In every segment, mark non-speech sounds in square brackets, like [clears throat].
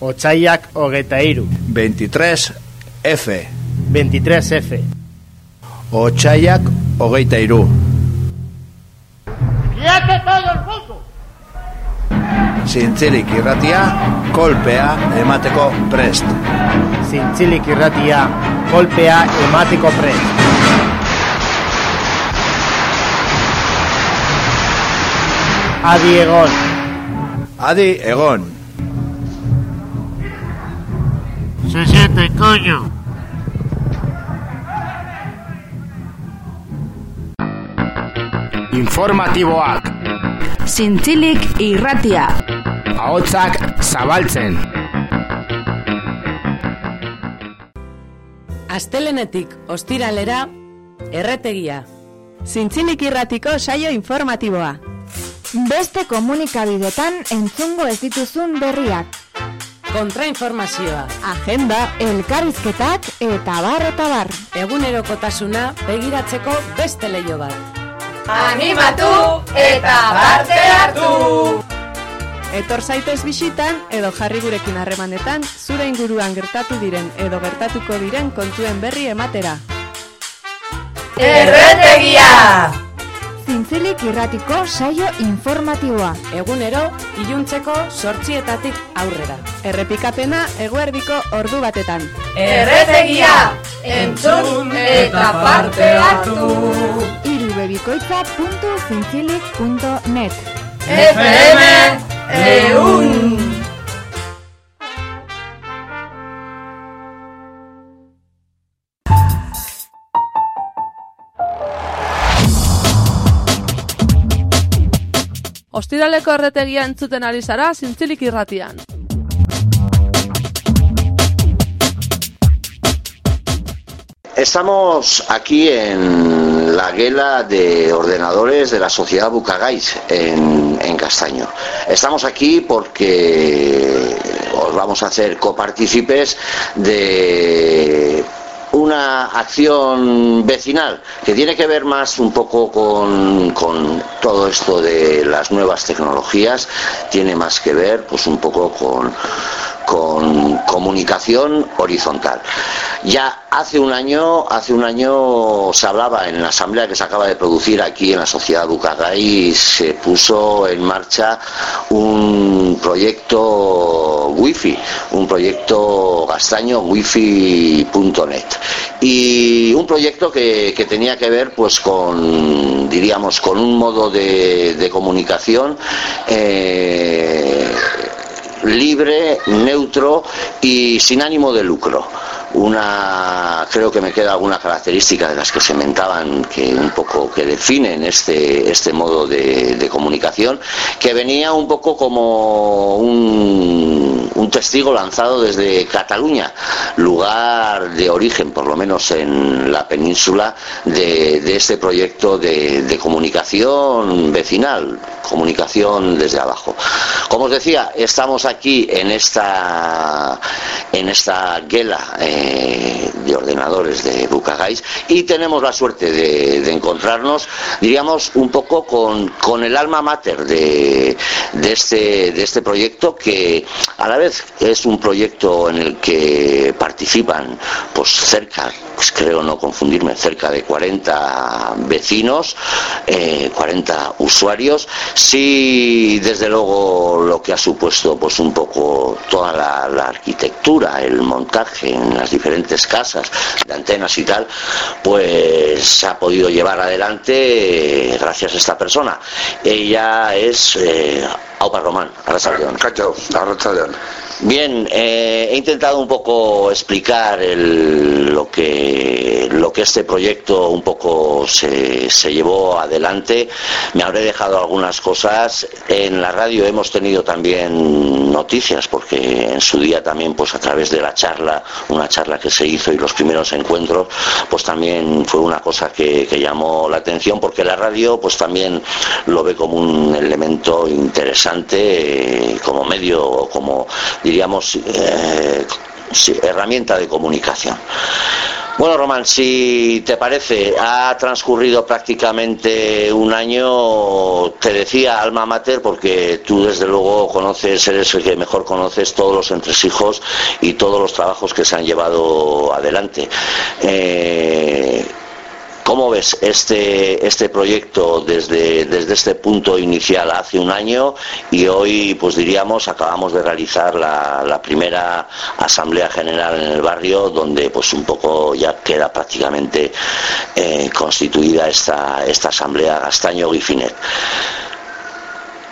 Otsaiak hogeita iru. 23 F. 23 F. Otsaiak hogeita iru. ¡Quieto todo el mundo! Zintzilik irratia, kolpea emateko prest. Zintzilik irratia, kolpea emateko prest. Adi egon. Adi egon. Se siente, coño. Informatiboak. Zintzilik irratia. Ahotsak zabaltzen. Astelenetik ostiralera erretegia. Zintzilik irratiko saio informatiboa. Beste komunikabidetan entzungo ez dituzun berriak. Kontrainformazioa. Agenda. Elkarrizketak eta bar eta bar. Egunerokotasuna begiratzeko beste leio bat. Animatu eta parte hartu! Etor zaitez bisitan edo jarri gurekin harremanetan zure inguruan gertatu diren edo gertatuko diren kontuen berri ematera. Erretegia! Zintzilik irratiko saio informatiboa. Egunero, iluntzeko sortzietatik aurrera. Errepikapena eguerdiko ordu batetan. Erretegia! Entzun eta parte hartu! irubebikoitza.zintzilik.net FM EUN! Ostiraleko erretegia entzuten ari zara zintzilik irratian. Estamos aquí en la guela de ordenadores de la sociedad Bucagais en, en Castaño. Estamos aquí porque os vamos a hacer copartícipes de una acción vecinal que tiene que ver más un poco con, con, todo esto de las nuevas tecnologías, tiene más que ver pues un poco con, con comunicación horizontal. Ya hace un año, hace un año se hablaba en la asamblea que se acaba de producir aquí en la sociedad Bucagay, se puso en marcha un proyecto wifi, un proyecto gastaño wifi.net y un proyecto que, tenía que ver pues con diríamos con un modo de, de comunicación eh, libre, neutro y sin ánimo de lucro. Una, creo que me queda alguna característica de las que se mentaban que un poco que definen este, este modo de, de comunicación, que venía un poco como un, un, testigo lanzado desde Cataluña, lugar de origen, por lo menos en la península, de, de este proyecto de, comunicación vecinal, comunicación desde abajo. Como os decía, estamos aquí en esta en esta guela eh, de ordenadores de Bucagais y tenemos la suerte de, encontrarnos, diríamos, un poco con, con el alma mater de, este, de este proyecto que a la vez es un proyecto en el que participan pues cerca, pues creo no confundirme, cerca de 40 vecinos, eh, 40 usuarios, sí desde luego lo que ha supuesto pues un poco toda la, la arquitectura, el montaje en las diferentes casas de antenas y tal, pues se ha podido llevar adelante eh, gracias a esta persona. Ella es eh, Aupa Román, Arrasaleón. Cacho, Arrasaleón. Bien, eh, he intentado un poco explicar el, lo, que, lo que este proyecto un poco se, se, llevó adelante. Me habré dejado algunas cosas. En la radio hemos tenido también noticias, porque en su día también, pues a través de la charla, una charla que se hizo y los primeros encuentros, pues también fue una cosa que, llamó la atención, porque la radio, pues también lo ve como un elemento interesante, eh, como medio, como diríamos, eh, herramienta de comunicación. Bueno, Román, si te parece, ha transcurrido prácticamente un año, te decía alma mater, porque tú desde luego conoces, eres el que mejor conoces todos los entresijos y todos los trabajos que se han llevado adelante. Eh, ¿Cómo ves este, este proyecto desde, desde este punto inicial hace un año y hoy, pues diríamos, acabamos de realizar la, primera Asamblea General en el barrio, donde pues un poco ya queda prácticamente eh, constituida esta, esta Asamblea Gastaño-Gifinet?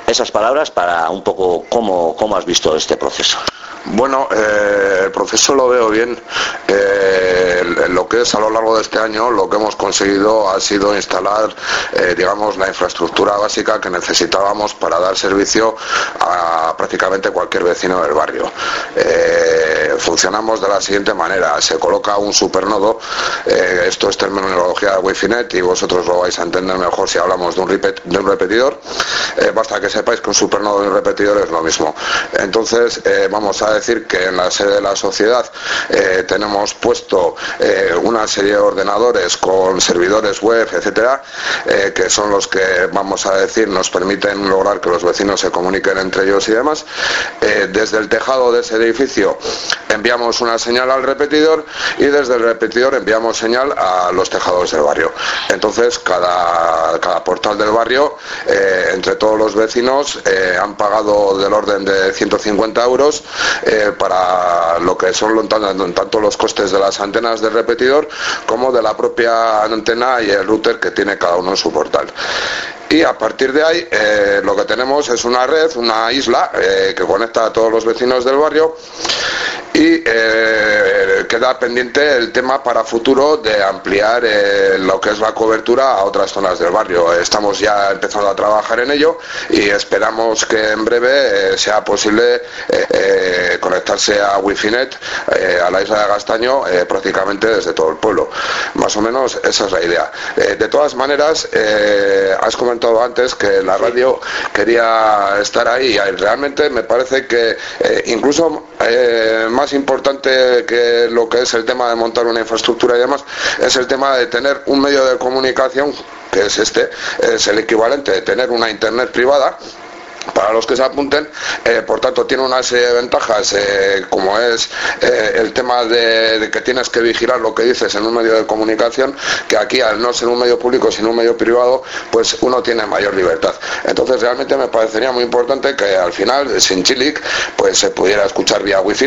Esas palabras para un poco cómo, cómo has visto este proceso. Bueno, eh, el proceso lo veo bien. Eh, lo que es a lo largo de este año, lo que hemos conseguido ha sido instalar, eh, digamos, la infraestructura básica que necesitábamos para dar servicio a prácticamente cualquier vecino del barrio. funcionamos de la siguiente manera: se coloca un supernodo. esto es terminología de Wi-Fi Net y vosotros lo vais a entender mejor si hablamos de un, repetidor. basta que sepáis que un supernodo y un repetidor es lo mismo. Entonces, vamos a decir que en la sede de la sociedad eh, tenemos puesto eh, una serie de ordenadores con servidores web, etcétera, eh, que son los que, vamos a decir, nos permiten lograr que los vecinos se comuniquen entre ellos y demás. desde el tejado de ese edificio enviamos una señal al repetidor y desde el repetidor enviamos señal a los tejados del barrio. Entonces, cada, cada portal del barrio, entre todos los vecinos, han pagado del orden de 150 euros eh, para lo que son tanto los costes de las antenas del repetidor como de la propia antena y el router que tiene cada uno en su portal. Y a partir de ahí eh, lo que tenemos es una red, una isla eh, que conecta a todos los vecinos del barrio y eh, queda pendiente el tema para futuro de ampliar lo que es la cobertura a otras zonas del barrio. Estamos ya empezando a trabajar en ello y esperamos que en breve sea posible conectarse a Wi-Fi Net a la isla de Gastaño prácticamente desde todo el pueblo. Más o menos esa es la idea. de todas maneras, has comentado antes que la radio quería estar ahí. Y realmente me parece que eh, incluso eh, más importante que lo que es el tema de montar una infraestructura y demás, es el tema de tener un medio de comunicación que es este, es el equivalente de tener una internet privada para los que se apunten, eh, por tanto tiene una serie de ventajas eh, como es eh, el tema de, que tienes que vigilar lo que dices en un medio de comunicación, que aquí al no ser un medio público sino un medio privado, pues uno tiene mayor libertad. Entonces realmente me parecería muy importante que al final sin Chilic pues se pudiera escuchar vía Wi-Fi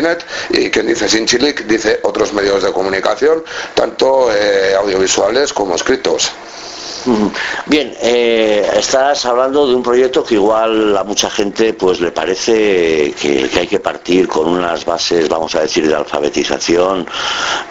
y quien dice sin Chilic dice otros medios de comunicación, tanto audiovisuales como escritos. Bien, eh, estás hablando de un proyecto que igual a mucha gente pues le parece que, hay que partir con unas bases, vamos a decir, de alfabetización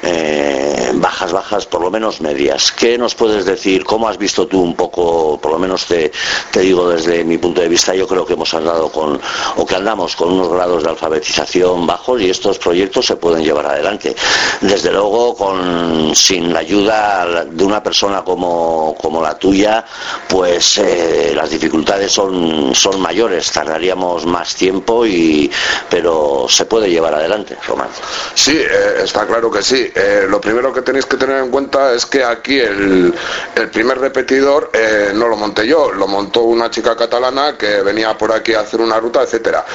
eh, bajas, bajas, por lo menos medias. ¿Qué nos puedes decir? ¿Cómo has visto tú un poco, por lo menos te, te digo desde mi punto de vista, yo creo que hemos andado con, o que andamos con unos grados de alfabetización bajos y estos proyectos se pueden llevar adelante. Desde luego, con, sin la ayuda de una persona como, como la tuya, pues eh, las dificultades son, son mayores, tardaríamos más tiempo, y, pero se puede llevar adelante, Román. Sí, eh, está claro que sí. Eh, lo primero que tenéis que tener en cuenta es que aquí el, el primer repetidor no lo monté yo, lo montó una chica catalana que venía por aquí a hacer una ruta, etcétera.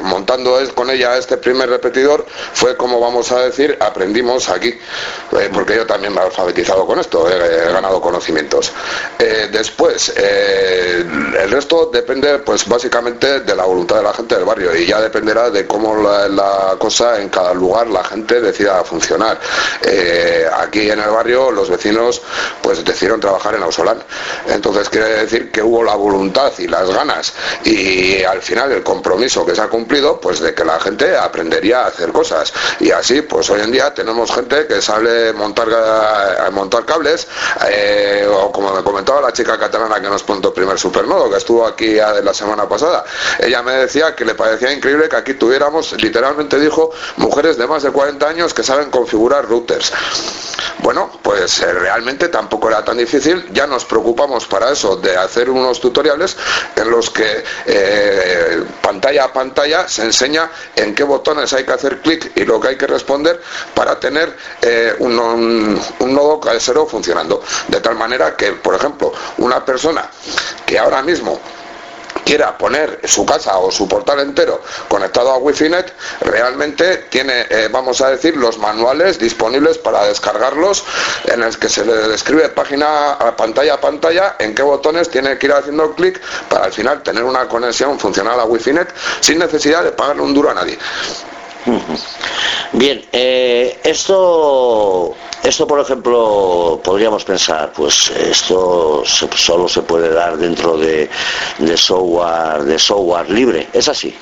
montando con ella este primer repetidor fue como vamos a decir, aprendimos aquí, porque yo también me he alfabetizado con esto, he ganado conocimientos. Eh, después, eh, el resto depende, pues básicamente de la voluntad de la gente del barrio y ya dependerá de cómo la, cosa en cada lugar la gente decida funcionar. Eh, aquí en el barrio los vecinos pues decidieron trabajar en Ausolán. Entonces quiere decir que hubo la voluntad y las ganas y al final el compromiso que se ha cumplido, pues de que la gente aprendería a hacer cosas. Y así, pues hoy en día tenemos gente que sale montar, a montar cables o como como me comentaba la chica catalana que nos puso el primer supernodo, que estuvo aquí la semana pasada, ella me decía que le parecía increíble que aquí tuviéramos, literalmente dijo, mujeres de más de 40 años que saben configurar routers. Bueno, pues eh, realmente tampoco era tan difícil, ya nos preocupamos para eso de hacer unos tutoriales en los que eh, pantalla a pantalla se enseña en qué botones hay que hacer clic y lo que hay que responder para tener eh, un, un nodo casero funcionando. De tal manera que, por ejemplo, una persona que ahora mismo quiera poner su casa o su portal entero conectado a Wi-Fi Net, realmente tiene, eh, vamos a decir, los manuales disponibles para descargarlos, en el que se le describe página a pantalla a pantalla en qué botones tiene que ir haciendo clic para al final tener una conexión funcional a Wi-Fi Net sin necesidad de pagarle un duro a nadie. Bien, eh, esto, esto por ejemplo, podríamos pensar, pues esto solo se puede dar dentro de, de software, de software libre. ¿Es así?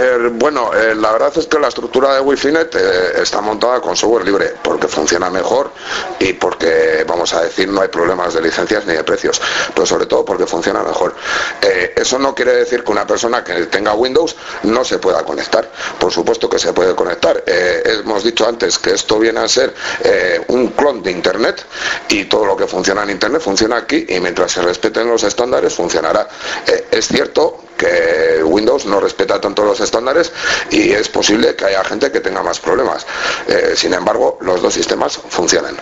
Eh, bueno, eh, la verdad es que la estructura de Wi-Fi Net eh, está montada con software libre porque funciona mejor y porque, vamos a decir, no hay problemas de licencias ni de precios, pero sobre todo porque funciona mejor. eso no quiere decir que una persona que tenga Windows no se pueda conectar. Por supuesto que se puede conectar. hemos dicho antes que esto viene a ser un clon de Internet y todo lo que funciona en Internet funciona aquí y mientras se respeten los estándares funcionará. es cierto que Windows no respeta tanto los estándares y es posible que haya gente que tenga más problemas. Eh, sin embargo, los dos sistemas funcionan.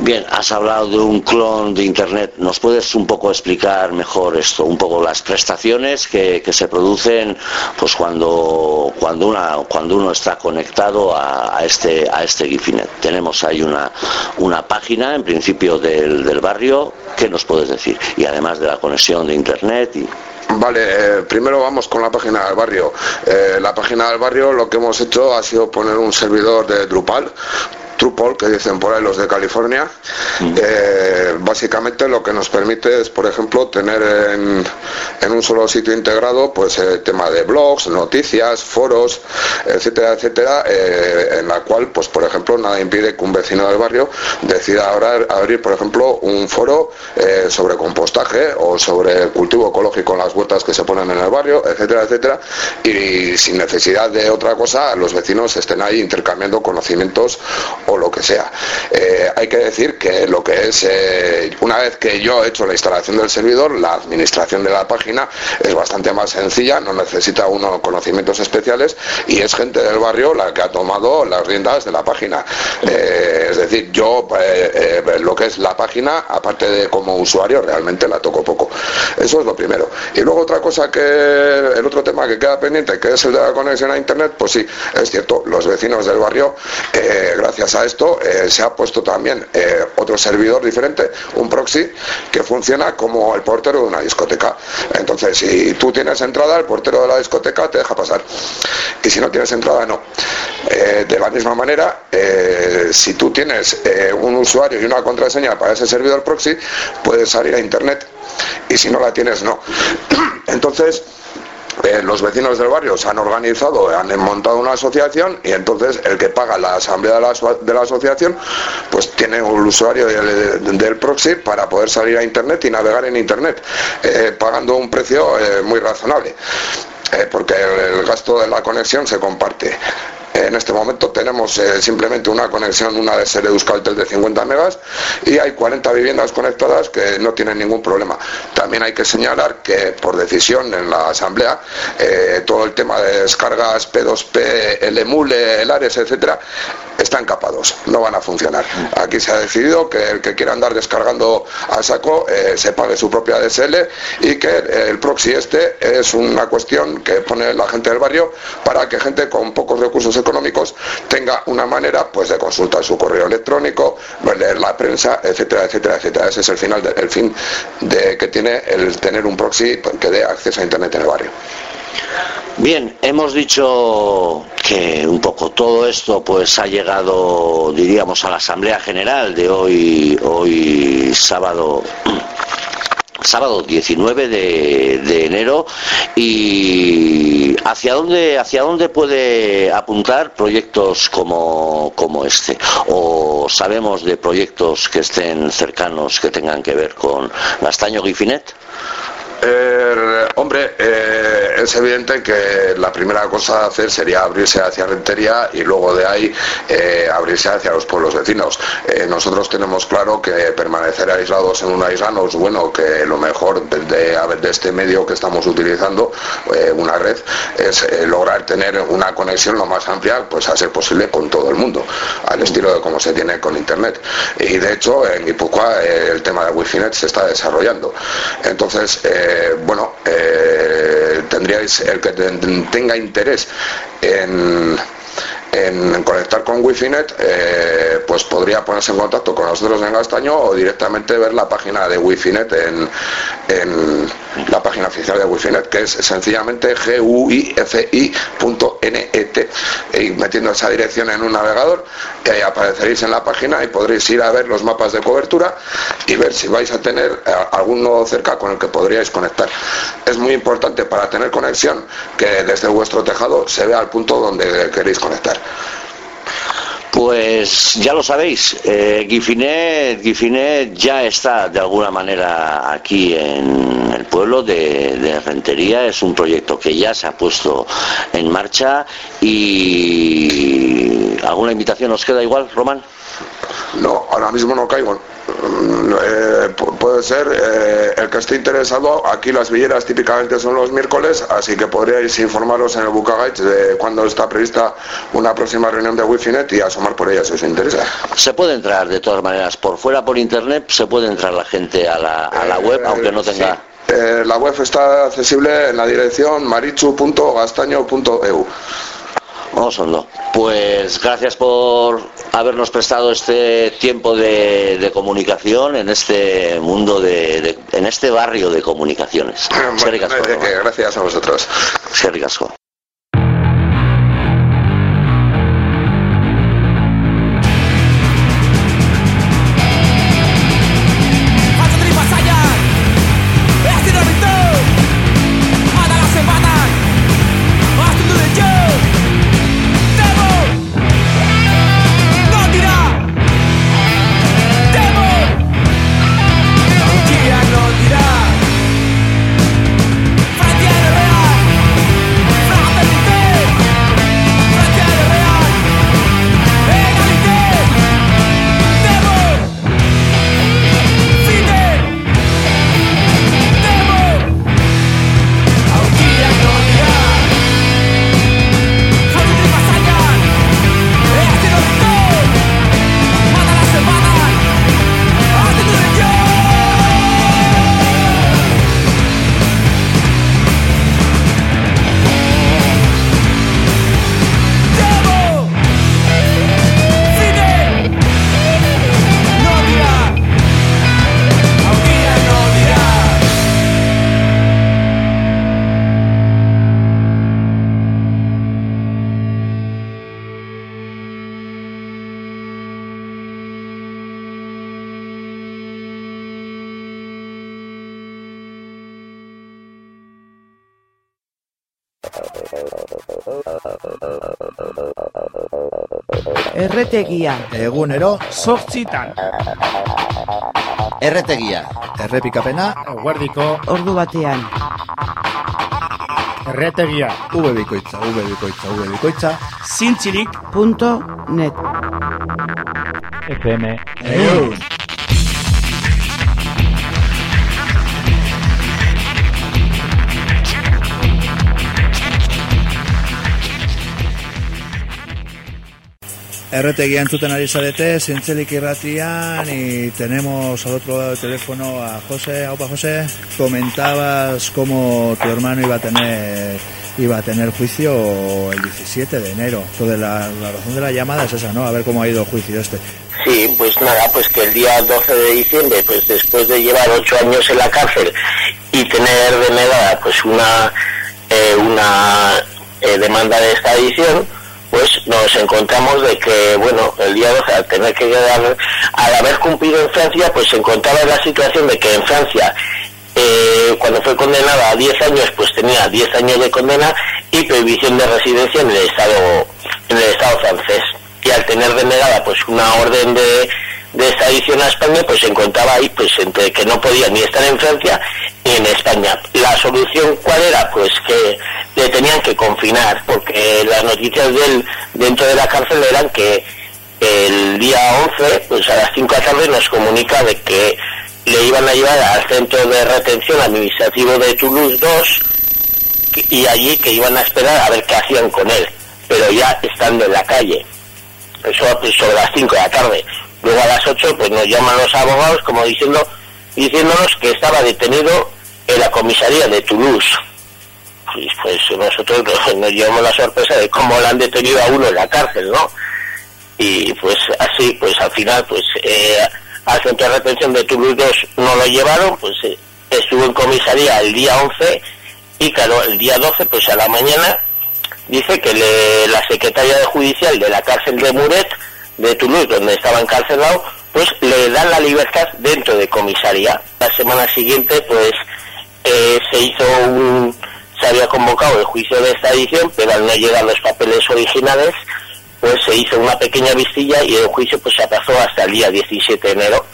Bien, has hablado de un clon de Internet. ¿Nos puedes un poco explicar mejor esto? Un poco las prestaciones que, se producen pues cuando, cuando, una, cuando uno está conectado a, este, a este Gifinet. Tenemos ahí una, una página, en principio, del, del barrio. ¿Qué nos puedes decir? Y además de la conexión de Internet y... Vale, eh, primero vamos con la página del barrio. Eh, la página del barrio lo que hemos hecho ha sido poner un servidor de Drupal Trupol, que dicen por ahí los de California. Mm. Eh, básicamente lo que nos permite es, por ejemplo, tener en, un solo sitio integrado pues el tema de blogs, noticias, foros, etcétera, etcétera, eh, en la cual, pues por ejemplo, nada impide que un vecino del barrio decida ahora abrir, por ejemplo, un foro eh, sobre compostaje o sobre el cultivo ecológico en las huertas que se ponen en el barrio, etcétera, etcétera, y sin necesidad de otra cosa, los vecinos estén ahí intercambiando conocimientos o lo que sea. Eh, hay que decir que lo que es, eh, una vez que yo he hecho la instalación del servidor, la administración de la página es bastante más sencilla, no necesita unos conocimientos especiales y es gente del barrio la que ha tomado las riendas de la página. Eh, es decir, yo lo que es la página, aparte de como usuario, realmente la toco poco. Eso es lo primero. Y luego otra cosa que, el otro tema que queda pendiente, que es el de la conexión a Internet, pues sí, es cierto, los vecinos del barrio, gracias a esto eh, se ha puesto también eh, otro servidor diferente, un proxy, que funciona como el portero de una discoteca. Entonces, si tú tienes entrada, el portero de la discoteca te deja pasar. Y si no tienes entrada, no. Eh, de la misma manera, si tú tienes un usuario y una contraseña para ese servidor proxy, puedes salir a internet. Y si no la tienes, no. [clears throat] Entonces, eh, los vecinos del barrio se han organizado, han montado una asociación y entonces el que paga la asamblea de la, asociación pues tiene un usuario del, proxy para poder salir a internet y navegar en internet, eh, pagando un precio eh, muy razonable. porque el, gasto de la conexión se comparte. En este momento tenemos eh, simplemente una conexión, una de serie Euskaltel de 50 megas y hay 40 viviendas conectadas que no tienen ningún problema. También hay que señalar que por decisión en la asamblea eh, todo el tema de descargas P2P, el emule, el Ares, etcétera, están capados, no van a funcionar. Aquí se ha decidido que el que quiera andar descargando a saco eh, se pague su propia DSL y que el proxy este es una cuestión que pone la gente del barrio para que gente con pocos recursos económicos tenga una manera pues de consultar su correo electrónico, leer la prensa, etcétera, etcétera, etcétera. Ese es el final, el fin de que tiene el tener un proxy que dé acceso a internet en el barrio. Bien, hemos dicho que un poco todo esto pues ha llegado, diríamos, a la Asamblea General de hoy, hoy sábado sábado 19 de, enero y hacia dónde hacia dónde puede apuntar proyectos como, como este o sabemos de proyectos que estén cercanos que tengan que ver con Gastaño Gifinet Eh, hombre, eh, es evidente que la primera cosa a hacer sería abrirse hacia Rentería y luego de ahí eh, abrirse hacia los pueblos vecinos. Nosotros tenemos claro que permanecer aislados en una isla no es bueno, que lo mejor de, de- de este medio que estamos utilizando, una red, es lograr tener una conexión lo más amplia, pues a ser posible con todo el mundo, al estilo de como se tiene con Internet. Y de hecho, en Guipúzcoa el tema de Wi-Fi Net se está desarrollando. Entonces, bueno, eh, tendríais el que ten- tenga interés en en conectar con Wi-Fi eh, pues podría ponerse en contacto con nosotros en Gastaño o directamente ver la página de Wi-Fi Net en, la página oficial de Wi-Fi que es sencillamente guifi.net y metiendo esa dirección en un navegador eh, apareceréis en la página y podréis ir a ver los mapas de cobertura y ver si vais a tener eh, algún nodo cerca con el que podríais conectar. Es muy importante para tener conexión que desde vuestro tejado se vea el punto donde queréis conectar. Pues ya lo sabéis, eh, Gifinet, Gifinet ya está de alguna manera aquí en el pueblo de, de Rentería. Es un proyecto que ya se ha puesto en marcha y ¿alguna invitación os queda igual, Román? No, ahora mismo no caigo. Mm, eh, pu- puede ser eh, el que esté interesado. Aquí las villeras típicamente son los miércoles, así que podríais informaros en el Bucagaich de cuándo está prevista una próxima reunión de Wi-Fi Net y asomar por ella si os interesa. Se puede entrar de todas maneras por fuera por internet, se puede entrar la gente a la, a la web, aunque no tenga. Eh, la web está accesible en la dirección marichu.gastaño.eu. Vamos hondo. Pues gracias por habernos prestado este tiempo de, de comunicación en este mundo de, de- en este barrio de comunicaciones. [clears throat] De que, gracias a vosotros. Eskerrik Erretegia. Egunero. Zortzitan. Erretegia. Errepikapena. Eguerdiko. Ordu batean. Erretegia. V bikoitza, V bikoitza, V bikoitza. Zintzilik. Punto net. FM. Egun. Erretegia entzuten ari zarete, zintzelik irratian, y tenemos al otro lado del teléfono a José. Aupa, José, comentabas cómo tu hermano iba a tener iba a tener juicio el 17 de enero. Entonces la, la razón de la llamada es esa, ¿no? A ver cómo ha ido el juicio este. Sí, pues nada, pues que el día 12 de diciembre, pues después de llevar ocho años en la cárcel y tener denegada pues una eh, una eh, demanda de extradición, pues nos encontramos de que, bueno, el día 12 al tener que quedar, al haber cumplido en Francia, pues se encontraba en la situación de que en Francia eh, cuando fue condenada a 10 años, pues tenía 10 años de condena y prohibición de residencia en el Estado, en el Estado francés. Y al tener denegada pues una orden de, de extradición a España, pues se encontraba ahí pues entre que no podía ni estar en Francia ni en España. La solución cuál era? Pues que le tenían que confinar, porque las noticias de él dentro de la cárcel eran que el día 11, pues a las 5 de la tarde nos comunica de que le iban a llevar al centro de retención administrativo de Toulouse 2 y allí que iban a esperar a ver qué hacían con él, pero ya estando en la calle. Eso pues, sobre las 5 de la tarde. Luego a las 8 pues nos llaman los abogados como diciendo diciéndonos que estaba detenido en la comisaría de Toulouse. Pues, pues nosotros [laughs] nos llevamos la sorpresa de cómo le han detenido a uno en la cárcel, ¿no? Y pues así, pues al final, pues eh, al centro de retención de Toulouse 2 no lo llevaron, pues eh, estuvo en comisaría el día 11 y claro, el día 12, pues a la mañana, dice que le- la secretaria de judicial de la cárcel de Muret, de Toulouse, donde estaba encarcelado, pues le dan la libertad dentro de comisaría. La semana siguiente, pues eh, se hizo un, se había convocado el juicio de extradición, pero al no llegar los papeles originales, pues se hizo una pequeña vistilla y el juicio pues se aplazó hasta el día 17 de enero,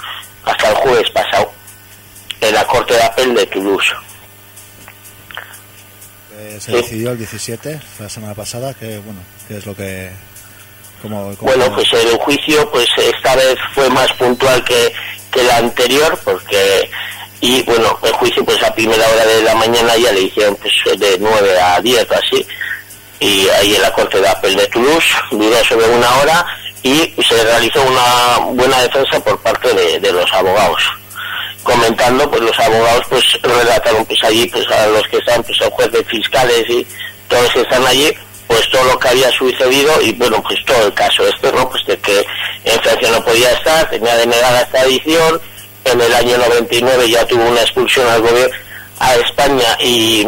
hasta el jueves pasado, en la Corte de Apel de Toulouse. Eh, se decidió el 17, la semana pasada, que bueno, que es lo que... Como, como- Bueno, pues el juicio pues esta vez fue más puntual que, que el anterior porque y bueno, el juicio pues a primera hora de la mañana ya le hicieron pues de 9 a 10 o así y ahí en la Corte de Apel de Toulouse duró sobre una hora y se realizó una buena defensa por parte de, de los abogados comentando pues los abogados pues relataron pues allí pues a los que están pues juez de fiscales y todos que están allí pues todo lo que había sucedido y bueno pues todo el caso este no pues de que en Francia no podía estar tenía denegada esta edición en el año 99 ya tuvo una expulsión al gobierno a España y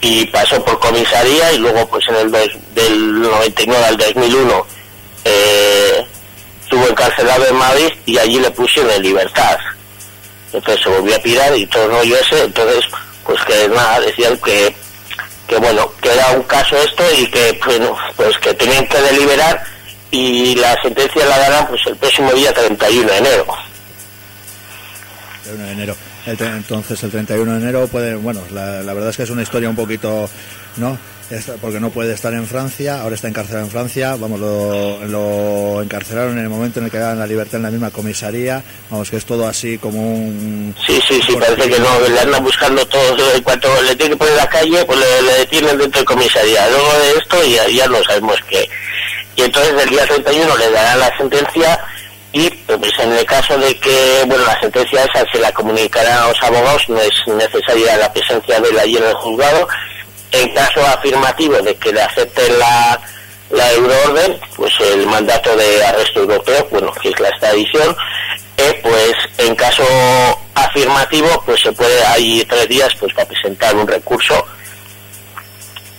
y pasó por comisaría y luego pues en el dos- del 99 al 2001 eh, estuvo encarcelado en Madrid y allí le pusieron en libertad. Entonces se volvió a pirar y todo el rollo ese entonces pues que nada decían que que bueno que era un caso esto y que bueno, pues que tenían que deliberar y la sentencia la darán pues el próximo día 31 de enero 31 de enero. Entonces el 31 de enero puede, bueno, la verdad es que es una historia un poquito, ¿no? Porque no puede estar en Francia, ahora está encarcelado en Francia, vamos, lo, lo encarcelaron en el momento en el que daban la libertad en la misma comisaría, vamos, que es todo así como un... Sí, sí, sí, parece que no, le andan buscando todo, en cuanto le tienen que poner en la calle, pues le, le detienen dentro de comisaría. Luego de esto ya, ya no sabemos qué. Y entonces el día 31 le darán la sentencia y pues en el caso de que, bueno, la sentencia esa se la comunicará a los abogados, no es necesaria la presencia de él allí en el juzgado. En caso afirmativo de que le acepten la, la euroorden, pues el mandato de arresto europeo, bueno, que es la extradición, eh, pues en caso afirmativo, pues se puede, hay tres días pues para presentar un recurso.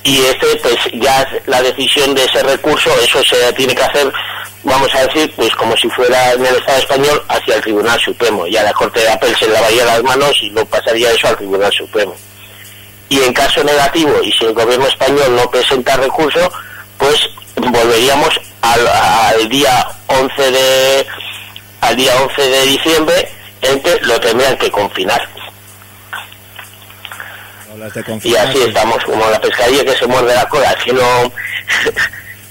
Y este pues ya la decisión de ese recurso, eso se tiene que hacer, vamos a decir, pues como si fuera en el Estado español hacia el Tribunal Supremo, ya la Corte de Apel se lavaría las manos y no pasaría eso al Tribunal Supremo y en caso negativo y si el gobierno español no presenta recurso pues volveríamos al, al día 11 de al día 11 de diciembre en que lo tendrían que confinar. De y así sí. estamos como la pescadilla que se muerde la cola así no [laughs]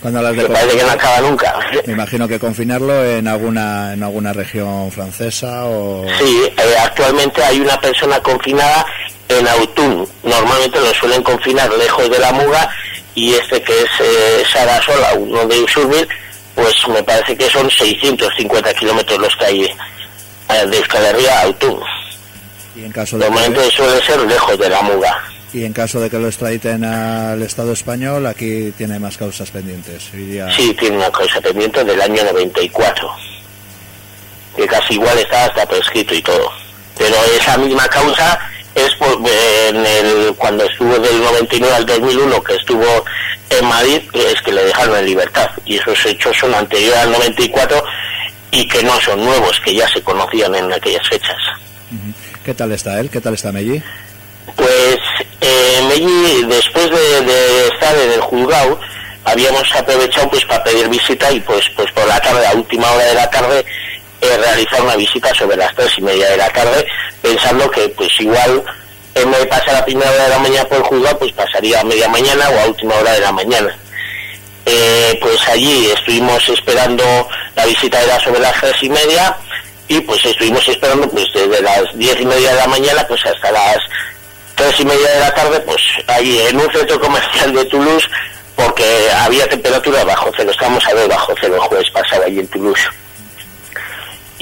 Cuando hablas de [laughs] parece que no acaba nunca. Me imagino que confinarlo en alguna, en alguna región francesa o... Sí, eh, actualmente hay una persona confinada en Autun. Normalmente lo suelen confinar lejos de la muga y este que es eh, Sarasola, uno de Usurbil, pues me parece que son 650 kilómetros los que hay eh, de Euskal Herria a Autun. Y en caso de Normalmente que, suele ser lejos de la muga. y en caso de que lo extraditen al Estado español, aquí tiene más causas pendientes. Iría- Sí, tiene una cosa pendiente del año 94, que casi igual está hasta prescrito y todo. Pero esa misma causa es por, en el, cuando estuvo del 99 al 2001, que estuvo en Madrid, es que le dejaron en libertad. Y esos hechos son anteriores al 94 y que no son nuevos, que ya se conocían en aquellas fechas. ¿Qué tal está él? ¿Qué tal está Melli? Pues eh, Melli, después de, de estar en el juzgado, habíamos aprovechado pues para pedir visita y pues pues por la tarde, a última hora de la tarde, eh, realizar una visita sobre las tres y media de la tarde, pensando que pues igual en vez de pasar a primera hora de la mañana por el juzgado, pues pasaría a media mañana o a última hora de la mañana. Eh, pues allí estuvimos esperando, la visita era sobre las tres y media, y pues estuvimos esperando pues desde las diez y media de la mañana pues hasta las tres y media de la tarde pues ahí en un centro comercial de Toulouse porque había temperatura bajo cero, estábamos a ver bajo cero el jueves pasado allí en Toulouse.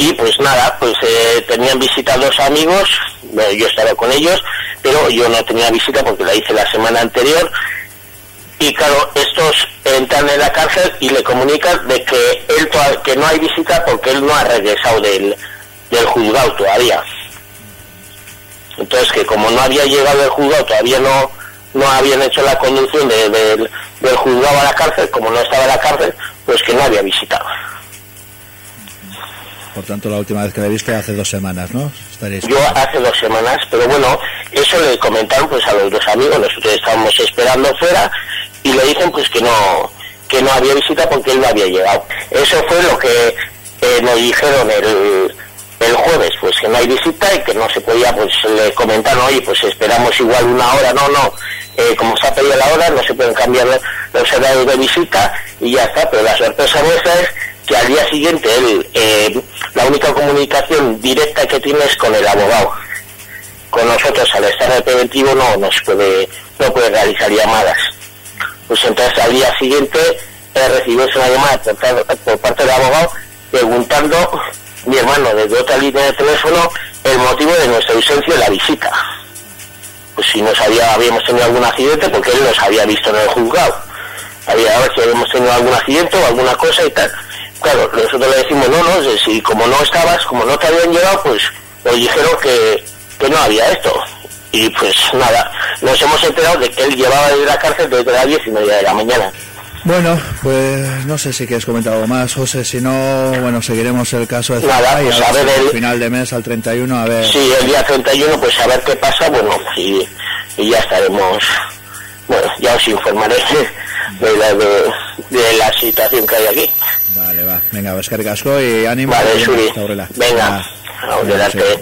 Y pues nada, pues eh, tenían visita dos amigos, bueno, yo estaba con ellos, pero yo no tenía visita porque la hice la semana anterior. Y claro, estos entran en la cárcel y le comunican de que él que no hay visita porque él no ha regresado del, del juzgado todavía. Entonces que como no había llegado del juzgado, todavía no, no habían hecho la conducción de- del- del juzgado a la cárcel, como no estaba en la cárcel, pues que no había visitado. Por tanto, la última vez que le viste hace dos semanas, ¿no? Estaréis... Yo hace dos semanas, pero bueno, eso le comentaron pues a los dos amigos, nosotros estábamos esperando fuera y le dicen pues que no que no había visita porque él no había llegado. Eso fue lo que eh, nos dijeron el, el jueves, pues que no hay visita y que no se podía, pues le comentaron, oye, pues esperamos igual una hora, no, no, eh, como se ha pedido la hora, no se pueden cambiar los- horarios de visita y ya está, pero la sorpresa nuestra es que al día siguiente él, eh, la única comunicación directa que tiene es con el abogado. Con nosotros al estar en el preventivo no nos puede, no puede realizar llamadas. Pues entonces al día siguiente eh, recibió una llamada por parte del abogado preguntando mi hermano desde otra línea de teléfono el motivo de nuestra ausencia en la visita. Pues si nos había, habíamos tenido algún accidente porque él nos había visto en el juzgado. Había a ver si habíamos tenido algún accidente o alguna cosa y tal. Claro, nosotros le decimos, no, no, si como no estabas, como no te habían llevado, pues nos dijeron que, que no había esto. Y pues nada, nos hemos enterado de que él llevaba de la cárcel desde las diez y media de la mañana. Bueno, pues no sé si quieres comentar algo más, José. Si no, bueno, seguiremos el caso de Nada, y pues a ver el- final de mes, al 31, a ver. Sí, el día 31, pues a ver qué pasa, bueno, y, y ya estaremos, bueno, ya os informaré [laughs] de la, de, de la situación que hay aquí. Vale, va. Venga, eskerrik asko y ánimo. Vale, Zuri. Venga, aurrela. Venga, aurrela. Venga,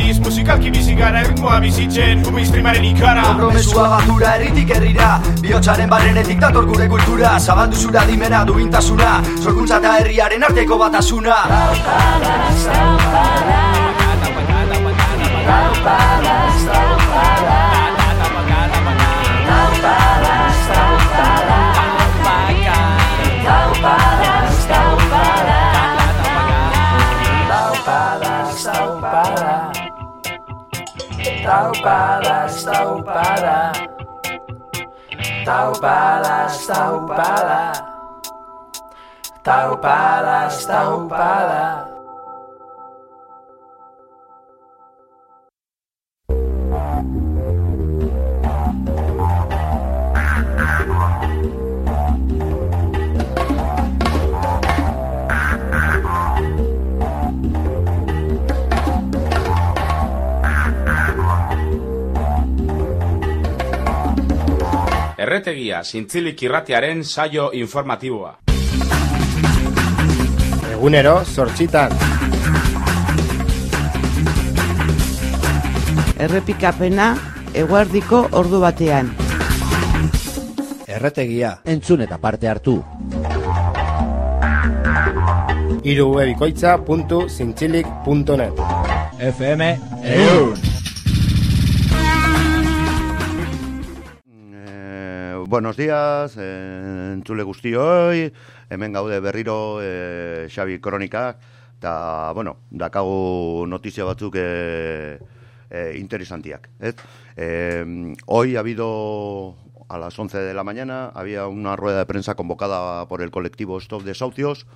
ibiliz musikalki bizi gara erritmoa bizitzen Mainstreamaren ikara. Kompromesua batura herritik herrira Bihotzaren barrenetik dator gure kultura. Zabaldu zura dimena duintasuna Zorkuntza eta herriaren arteko batasuna. Taupadas Taupadas, taupadas Taupadas, Tal para, tal para. Tal para, tal para. Tal para, tal para. Erretegia, zintzilik irratiaren saio informatiboa. Egunero, sortxitan. Errepikapena, eguardiko ordu batean. Erretegia. Entzun eta parte hartu. irubebikoitza.zintzilik.net FM Eun. Buenos días, eh, entzule guztioi, hemen gaude berriro eh, Xabi Kronikak, bueno, dakagu notizia batzuk eh, eh, interesantiak. Eh, hoy ha habido, a las 11 de la mañana, había una rueda de prensa convocada por el colectivo Stop Desahucios,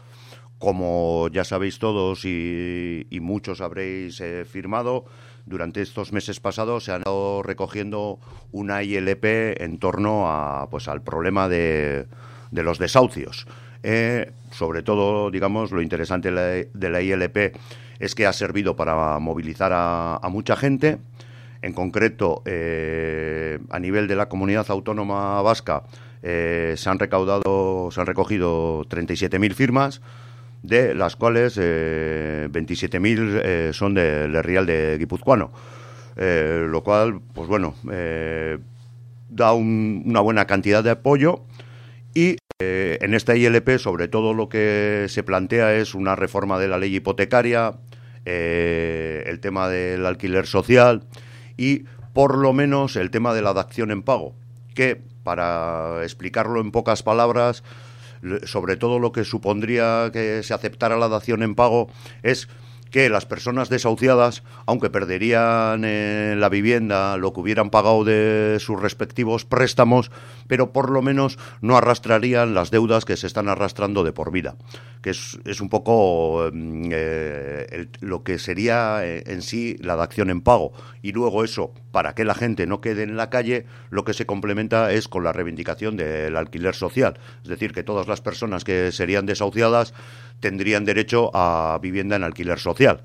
como ya sabéis todos y, muchos habréis firmado, durante estos meses pasados se han estado recogiendo una ILP en torno a, pues, al problema de, de los desahucios. Eh, sobre todo, digamos, lo interesante de la, ILP es que ha servido para movilizar a, a mucha gente. En concreto, eh, a nivel de la comunidad autónoma vasca, eh, se han recaudado, se han recogido 37.000 firmas, de las cuales eh, 27.000 eh, son del Real de Guipuzcoano. Eh, lo cual, pues bueno, eh, da un- una buena cantidad de apoyo y en esta ILP sobre todo lo que se plantea es una reforma de la ley hipotecaria, el tema del alquiler social y por lo menos el tema de la dación en pago, que para explicarlo en pocas palabras, sobre todo lo que supondría que se aceptara la dación en pago es que las personas desahuciadas, aunque perderían eh, la vivienda, lo que hubieran pagado de sus respectivos préstamos, pero por lo menos no arrastrarían las deudas que se están arrastrando de por vida, que es, un poco mm, eh, lo que sería eh, en sí la dación en pago. Y luego eso, para que la gente no quede en la calle, lo que se complementa es con la reivindicación del alquiler social. Es decir, que todas las personas que serían desahuciadas tendrían derecho a vivienda en alquiler social.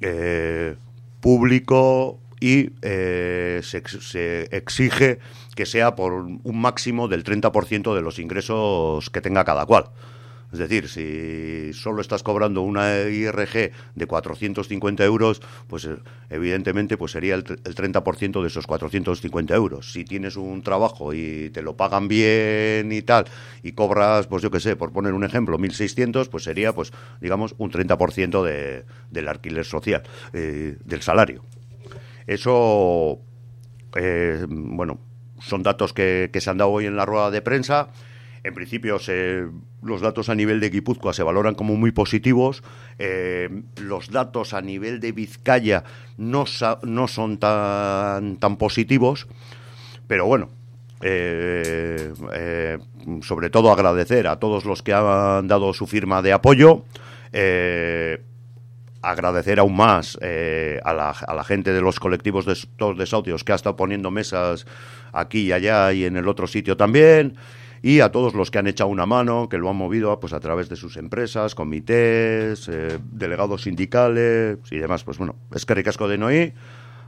Eh, público y eh, se, ex- se exige que sea por un máximo del 30% de los ingresos que tenga cada cual. Es decir, si solo estás cobrando una IRG de 450 euros, pues eh, evidentemente pues sería el, tr- el 30% de esos 450 euros. Si tienes un trabajo y te lo pagan bien y tal, y cobras, pues yo qué sé, por poner un ejemplo, 1.600, pues sería, pues digamos, un 30% de, del alquiler social, eh, del salario. Eso, eh, bueno, son datos que, que se han dado hoy en la rueda de prensa. En principio, se- los datos a nivel de Guipúzcoa se valoran como muy positivos. Eh, los datos a nivel de Vizcaya no, no son tan, tan positivos. Pero bueno, eh, eh, sobre todo agradecer a todos los que han dado su firma de apoyo. Agradecer aún más a, la, a la gente de los colectivos de estos desahucios que ha estado poniendo mesas aquí y allá y en el otro sitio también y a todos los que han echado una mano, que lo han movido pues a través de sus empresas, comités, eh, delegados sindicales y demás. Pues bueno, es que ricasco de Noí,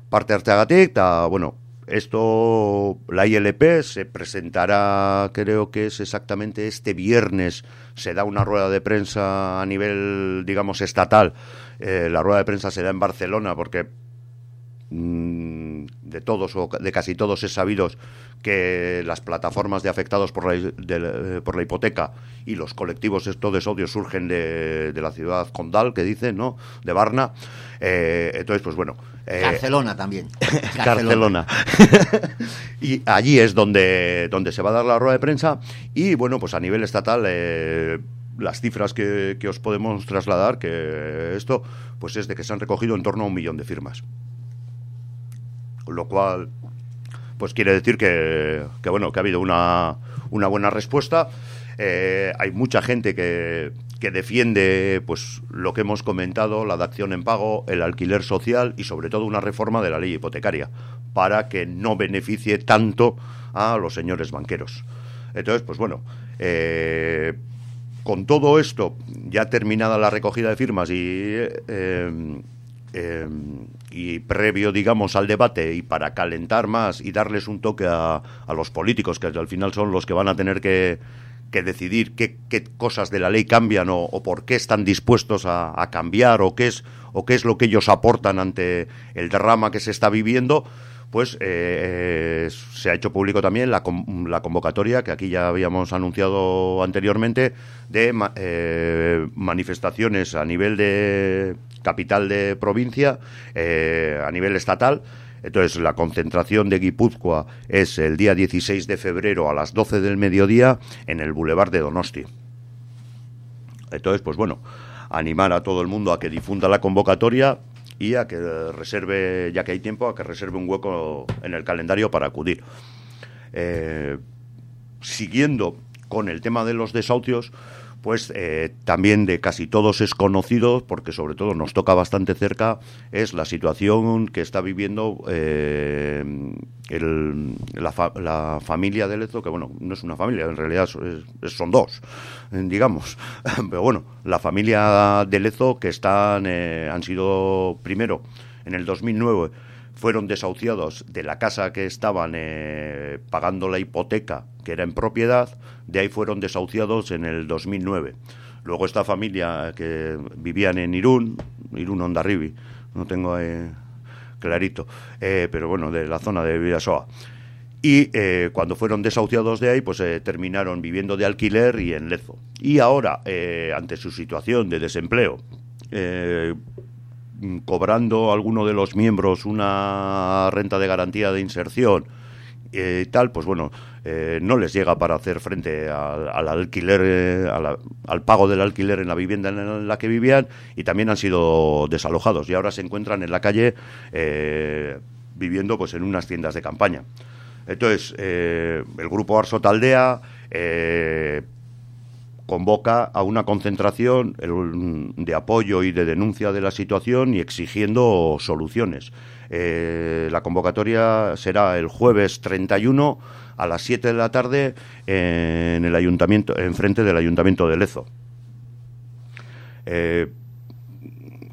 parte arteagatik, ta, bueno, esto, la ILP se presentará, creo que es exactamente este viernes, se da una rueda de prensa a nivel, digamos, estatal. Eh, la rueda de prensa se da en Barcelona porque mm, de todos o de casi todos es sabido que las plataformas de afectados por la, de eh, por la hipoteca y los colectivos estos de sodio surgen de, de la ciudad condal, que dicen, ¿no? De Varna. Eh, entonces, pues bueno. eh, Barcelona también. [laughs] Barcelona. [laughs] y allí es donde, donde se va a dar la rueda de prensa. Y bueno, pues a nivel estatal, eh, las cifras que, que os podemos trasladar, que esto, pues es de que se han recogido en torno a un millón de firmas. Lo cual pues quiere decir que, que, bueno, que ha habido una, una buena respuesta. Eh, hay mucha gente que, que defiende pues lo que hemos comentado, la dación en pago, el alquiler social y sobre todo una reforma de la ley hipotecaria para que no beneficie tanto a los señores banqueros. Entonces, pues bueno, eh, con todo esto, ya terminada la recogida de firmas y, eh, eh, y previo, digamos, al debate y para calentar más y darles un toque a, a los políticos, que al final son los que van a tener que, que decidir qué, qué, cosas de la ley cambian o, por qué están dispuestos a, a, cambiar o qué, es, o qué es lo que ellos aportan ante el drama que se está viviendo, pues eh, se ha hecho público también la, la, convocatoria que aquí ya habíamos anunciado anteriormente de eh, manifestaciones a nivel de capital de provincia, eh, a nivel estatal. Entonces, la concentración de Guipúzcoa es el día 16 de febrero a las 12 del mediodía en el Boulevard de Donosti. Entonces, pues bueno, animar a todo el mundo a que difunda la convocatoria y a que reserve, ya que hay tiempo, a que reserve un hueco en el calendario para acudir. Eh, siguiendo con el tema de los desahucios, pues eh, también de casi todos es conocido, porque sobre todo nos toca bastante cerca, es la situación que está viviendo eh, el, la, fa la, familia de Lezo, que bueno, no es una familia, en realidad son dos, digamos, [laughs] pero bueno, la familia de Lezo que están, eh, han sido primero en el 2009 fueron desahuciados de la casa que estaban eh, pagando la hipoteca, que era en propiedad, de ahí fueron desahuciados en el 2009. Luego esta familia que vivían en Irún, Irún Ondarribi, no tengo eh, clarito, eh, pero bueno, de la zona de Vidasoa. Y eh, cuando fueron desahuciados de ahí, pues terminaron viviendo de alquiler y en Lezo. Y ahora, ante su situación de desempleo, eh, cobrando alguno de los miembros una renta de garantía de inserción y eh, tal, pues bueno, eh, no les llega para hacer frente al, al alquiler, eh, a al pago del alquiler en la vivienda en la que vivían y también han sido desalojados y ahora se encuentran en la calle eh, viviendo pues en unas tiendas de campaña. Entonces, el grupo Arso Taldea eh, convoca a una concentración de apoyo y de denuncia de la situación y exigiendo soluciones. Eh, la convocatoria será el jueves 31 a las 7 de la tarde en el ayuntamiento, en frente del ayuntamiento de Lezo. Eh,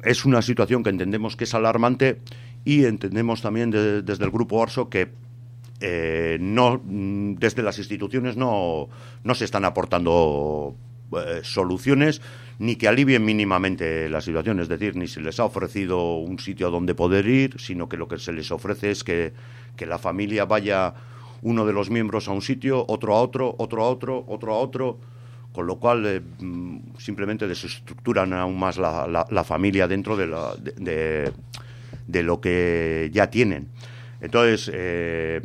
es una situación que entendemos que es alarmante y entendemos también de, desde el grupo Arso que eh, no desde las instituciones no, no se están aportando eh, soluciones ni que alivien mínimamente la situación, es decir, ni se les ha ofrecido un sitio a donde poder ir, sino que lo que se les ofrece es que, que la familia vaya uno de los miembros a un sitio, otro a otro, otro a otro, otro a otro, con lo cual eh, simplemente desestructuran aún más la, la, familia dentro de, la, de, de, lo que ya tienen. Entonces, eh,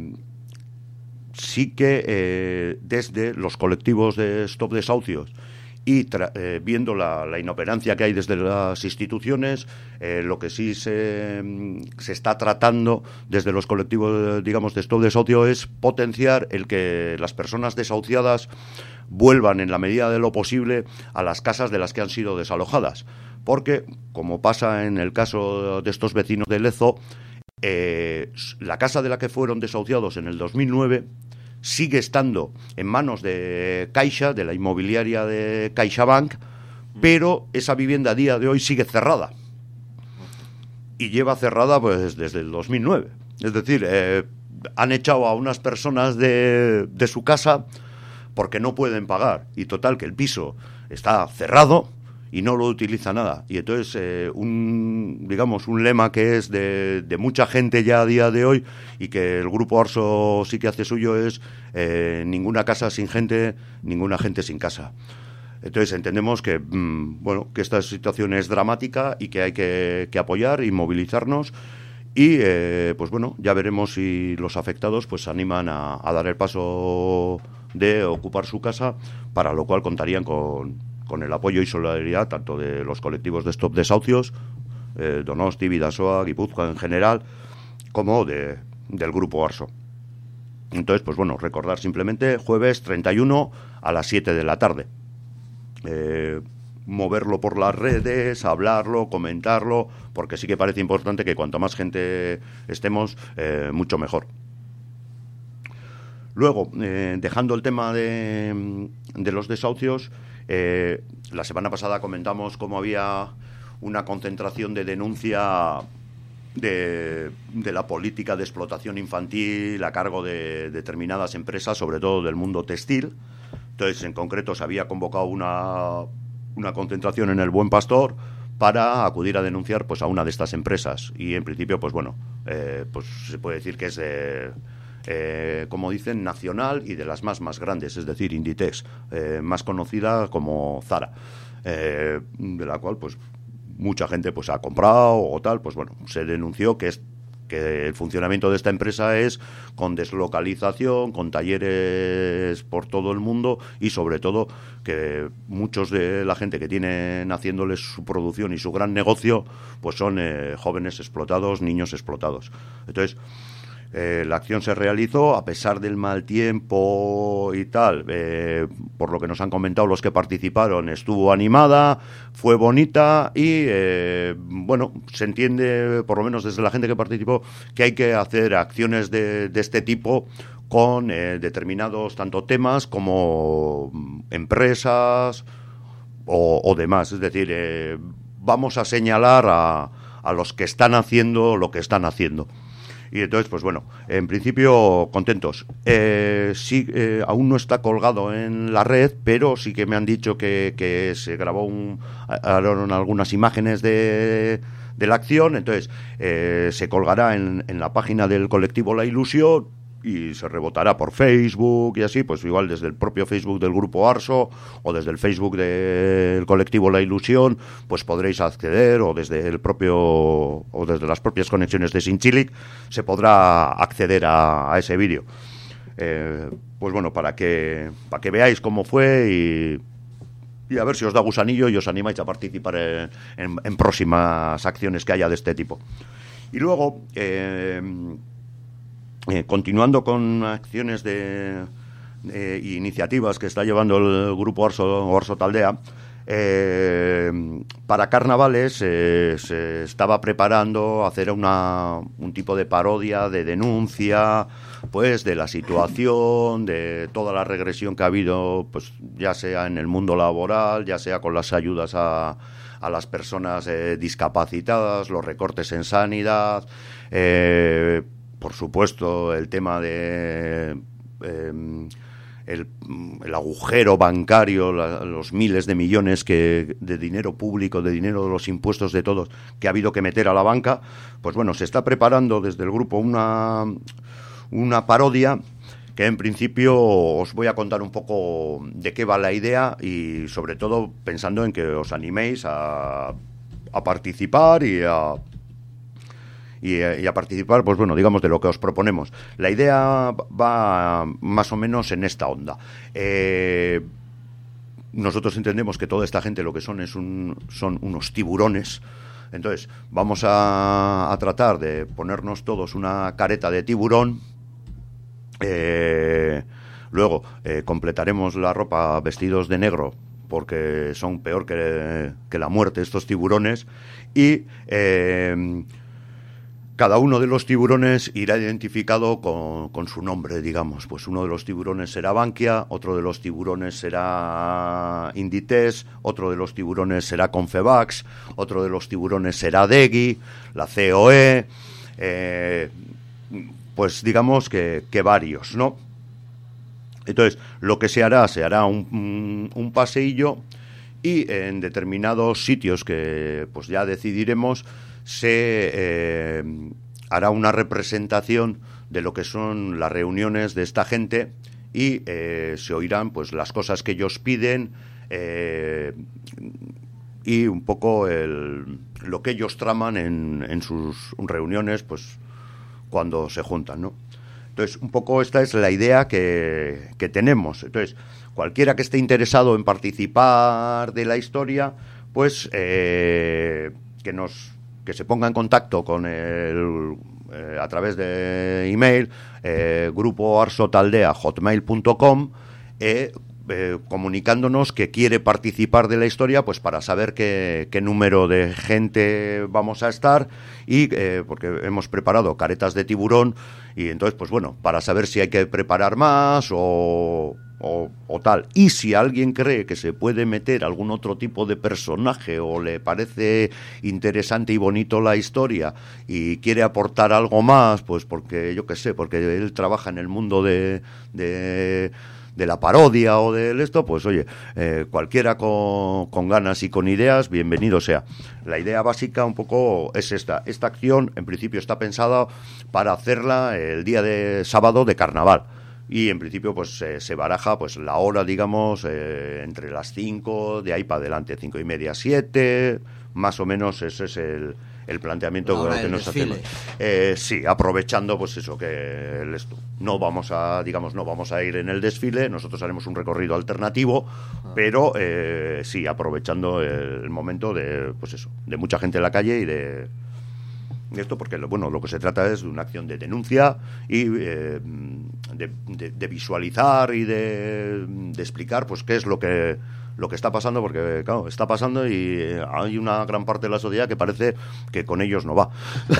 sí que desde los colectivos de Stop Desahucios y eh, viendo la, inoperancia que hay desde las instituciones, eh, lo que sí se, se, está tratando desde los colectivos, digamos, de Stop Desahucio es potenciar el que las personas desahuciadas vuelvan en la medida de lo posible a las casas de las que han sido desalojadas. Porque, como pasa en el caso de estos vecinos de Lezo, eh, la casa de la que fueron desahuciados en el 2009 sigue estando en manos de Caixa, de la inmobiliaria de CaixaBank, pero esa vivienda a día de hoy sigue cerrada. Y lleva cerrada pues desde el 2009. Es decir, eh, han echado a unas personas de, de su casa porque no pueden pagar. Y total, que el piso está cerrado, y no lo utiliza nada. Y entonces, eh, un, digamos, un lema que es de, de, mucha gente ya a día de hoy y que el grupo Arso sí que hace suyo es eh, ninguna casa sin gente, ninguna gente sin casa. Entonces entendemos que, mmm, bueno, que esta situación es dramática y que hay que, que apoyar y movilizarnos. Y eh, pues bueno, ya veremos si los afectados pues animan a, a dar el paso de ocupar su casa, para lo cual contarían con, con el apoyo y solidaridad tanto de los colectivos de Stop Desahucios, eh, Donosti, Vidasoa, Guipúzcoa en general, como de, del grupo Arso. Entonces, pues bueno, recordar simplemente jueves 31 a las 7 de la tarde. Eh, moverlo por las redes, hablarlo, comentarlo, porque sí que parece importante que cuanto más gente estemos, eh, mucho mejor. Luego, eh, dejando el tema de, de los desahucios, eh, la semana pasada comentamos cómo había una concentración de denuncia de, la política de explotación infantil a cargo de determinadas empresas, sobre todo del mundo textil. Entonces, en concreto, se había convocado una, una concentración en el Buen Pastor para acudir a denunciar pues a una de estas empresas y en principio pues bueno eh, pues se puede decir que es de, eh, como dicen nacional y de las más más grandes es decir Inditex eh, más conocida como Zara eh, de la cual pues mucha gente pues ha comprado o tal pues bueno se denunció que es que el funcionamiento de esta empresa es con deslocalización, con talleres por todo el mundo y sobre todo que muchos de la gente que tienen haciéndoles su producción y su gran negocio pues son eh, jóvenes explotados, niños explotados. Entonces, eh, la acción se realizó a pesar del mal tiempo y tal. eh, por lo que nos han comentado los que participaron, estuvo animada, fue bonita y, eh, bueno, se entiende, por lo menos desde la gente que participó, que hay que hacer acciones de, este tipo con determinados tanto temas como mm, empresas o, o demás. Es decir, vamos a señalar a, a los que están haciendo lo que están haciendo. Y entonces, pues bueno, en principio contentos. Eh, sí, eh, aún no está colgado en la red, pero sí que me han dicho que, que se grabó un, algunas imágenes de, de la acción, entonces eh, se colgará en, en la página del colectivo La Ilusión y se rebotará por Facebook y así, pues igual desde el propio Facebook del grupo Arso o desde el Facebook del colectivo La Ilusión, pues podréis acceder o desde el propio o desde las propias conexiones de Sinchilic se podrá acceder a, ese vídeo. Eh, pues bueno, para que para que veáis cómo fue y y a ver si os da gusanillo y os animáis a participar en, en- en próximas acciones que haya de este tipo. Y luego, eh, eh, continuando con acciones de, iniciativas que está llevando el grupo Orso, Orso Taldea, eh, para carnavales eh, se estaba preparando hacer una, un tipo de parodia, de denuncia, pues de la situación, de toda la regresión que ha habido, pues ya sea en el mundo laboral, ya sea con las ayudas a, a las personas discapacitadas, los recortes en sanidad, por supuesto el tema de eh, el, el agujero bancario, los miles de millones que, de dinero público, de dinero de los impuestos de todos que ha habido que meter a la banca, pues bueno, se está preparando desde el grupo una, una parodia que en principio os voy a contar un poco de qué va la idea y sobre todo pensando en que os animéis a, a participar y a y, y a participar, pues bueno, digamos de lo que os proponemos. La idea va más o menos en esta onda. Eh, nosotros entendemos que toda esta gente lo que son es un, son unos tiburones. Entonces, vamos a, a tratar de ponernos todos una careta de tiburón. Eh, luego eh, completaremos la ropa vestidos de negro porque son peor que, que la muerte estos tiburones. Y eh, cada uno de los tiburones irá identificado con, con su nombre, digamos. Pues uno de los tiburones será Bankia, otro de los tiburones será Inditex, otro de los tiburones será Confebax, otro de los tiburones será Degui, la COE, eh, pues digamos que, que varios, ¿no? Entonces, lo que se hará, se hará un- un paseillo y en determinados sitios que pues ya decidiremos se eh, hará una representación de lo que son las reuniones de esta gente y eh, se oirán pues las cosas que ellos piden eh, y un poco el- lo que ellos traman en, en sus reuniones pues cuando se juntan, ¿no? Entonces, un poco esta es la idea que, que tenemos. Entonces, cualquiera que esté interesado en participar de la historia, pues que nos que se ponga en contacto con el, eh, a través de email, eh, grupoarsotaldea.hotmail.com, eh, eh, comunicándonos que quiere participar de la historia, pues para saber qué, qué número de gente vamos a estar y eh, porque hemos preparado caretas de tiburón y entonces, pues bueno, para saber si hay que preparar más o, o, tal. Y si alguien cree que se puede meter algún otro tipo de personaje o le parece interesante y bonito la historia y quiere aportar algo más, pues porque yo qué sé, porque él trabaja en el mundo de, de de la parodia o del esto, pues oye, eh, cualquiera con, con, ganas y con ideas, bienvenido sea. La idea básica un poco es esta. Esta acción en principio está pensada para hacerla el día de sábado de carnaval. Y en principio pues eh, se baraja pues la hora, digamos, eh, entre las 5, de ahí para adelante, cinco y media, 7, más o menos ese es el, el planteamiento que nos hacemos. Eh, sí, aprovechando pues eso que el esto. No vamos a, digamos, no vamos a ir en el desfile, nosotros haremos un recorrido alternativo, pero eh, sí, aprovechando el momento de, pues eso, de mucha gente en la calle y de de esto porque lo, bueno lo que se trata es de una acción de denuncia y eh, de, de- de visualizar y de, de explicar pues qué es lo que lo que está pasando porque claro está pasando y eh, hay una gran parte de la sociedad que parece que con ellos no va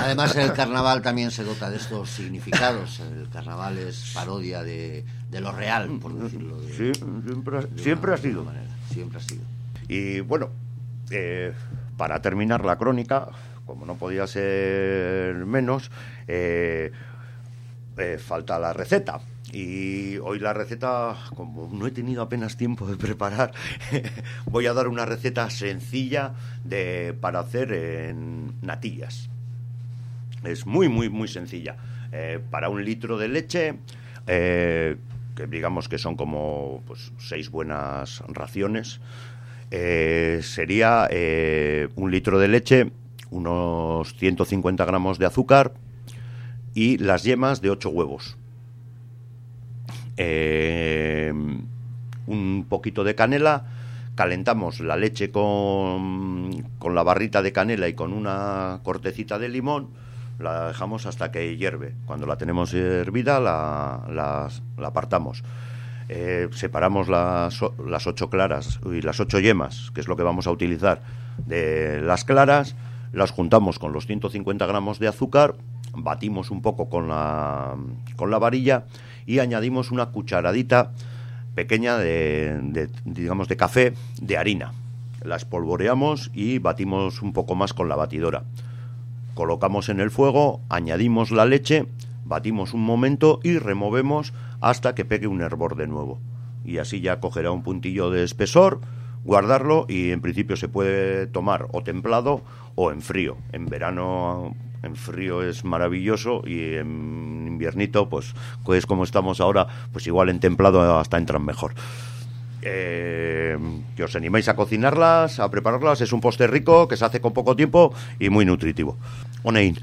Además, el [laughs] carnaval también se dota de estos significados. El carnaval es parodia de, de lo real, por decirlo de, Sí, siempre, ha- una- siempre ha sido. manera. Siempre ha sido. Y bueno, eh, para terminar la crónica, como no podía ser menos, eh, eh, falta la receta. Y hoy la receta, como no he tenido apenas tiempo de preparar, [laughs] voy a dar una receta sencilla de, para hacer en natillas. Es muy, muy, muy sencilla. Eh, para un litro de leche, eh, que digamos que son como pues, seis buenas raciones, sería un litro de leche, unos 150 gramos de azúcar y las yemas de ocho huevos. Eh, un poquito de canela, calentamos la leche con, con la barrita de canela y con una cortecita de limón, la dejamos hasta que hierve. Cuando la tenemos hervida, la, la- apartamos. Eh, separamos las, las ocho claras y las ocho yemas, que es lo que vamos a utilizar, de las claras, las juntamos con los 150 gramos de azúcar, batimos un poco con la, con la varilla y añadimos una cucharadita pequeña de, digamos, de café de harina. La espolvoreamos y batimos un poco más con la batidora. Colocamos en el fuego, añadimos la leche, batimos un momento y removemos hasta que pegue un hervor de nuevo. Y así ya cogerá un puntillo de espesor, guardarlo y en principio se puede tomar o templado o en frío. En verano en frío es maravilloso y en inviernito, pues, pues como estamos ahora, pues igual en templado hasta entran mejor. Eh, que os animáis a cocinarlas, a prepararlas. Es un postre rico que se hace con poco tiempo y muy nutritivo. Onein.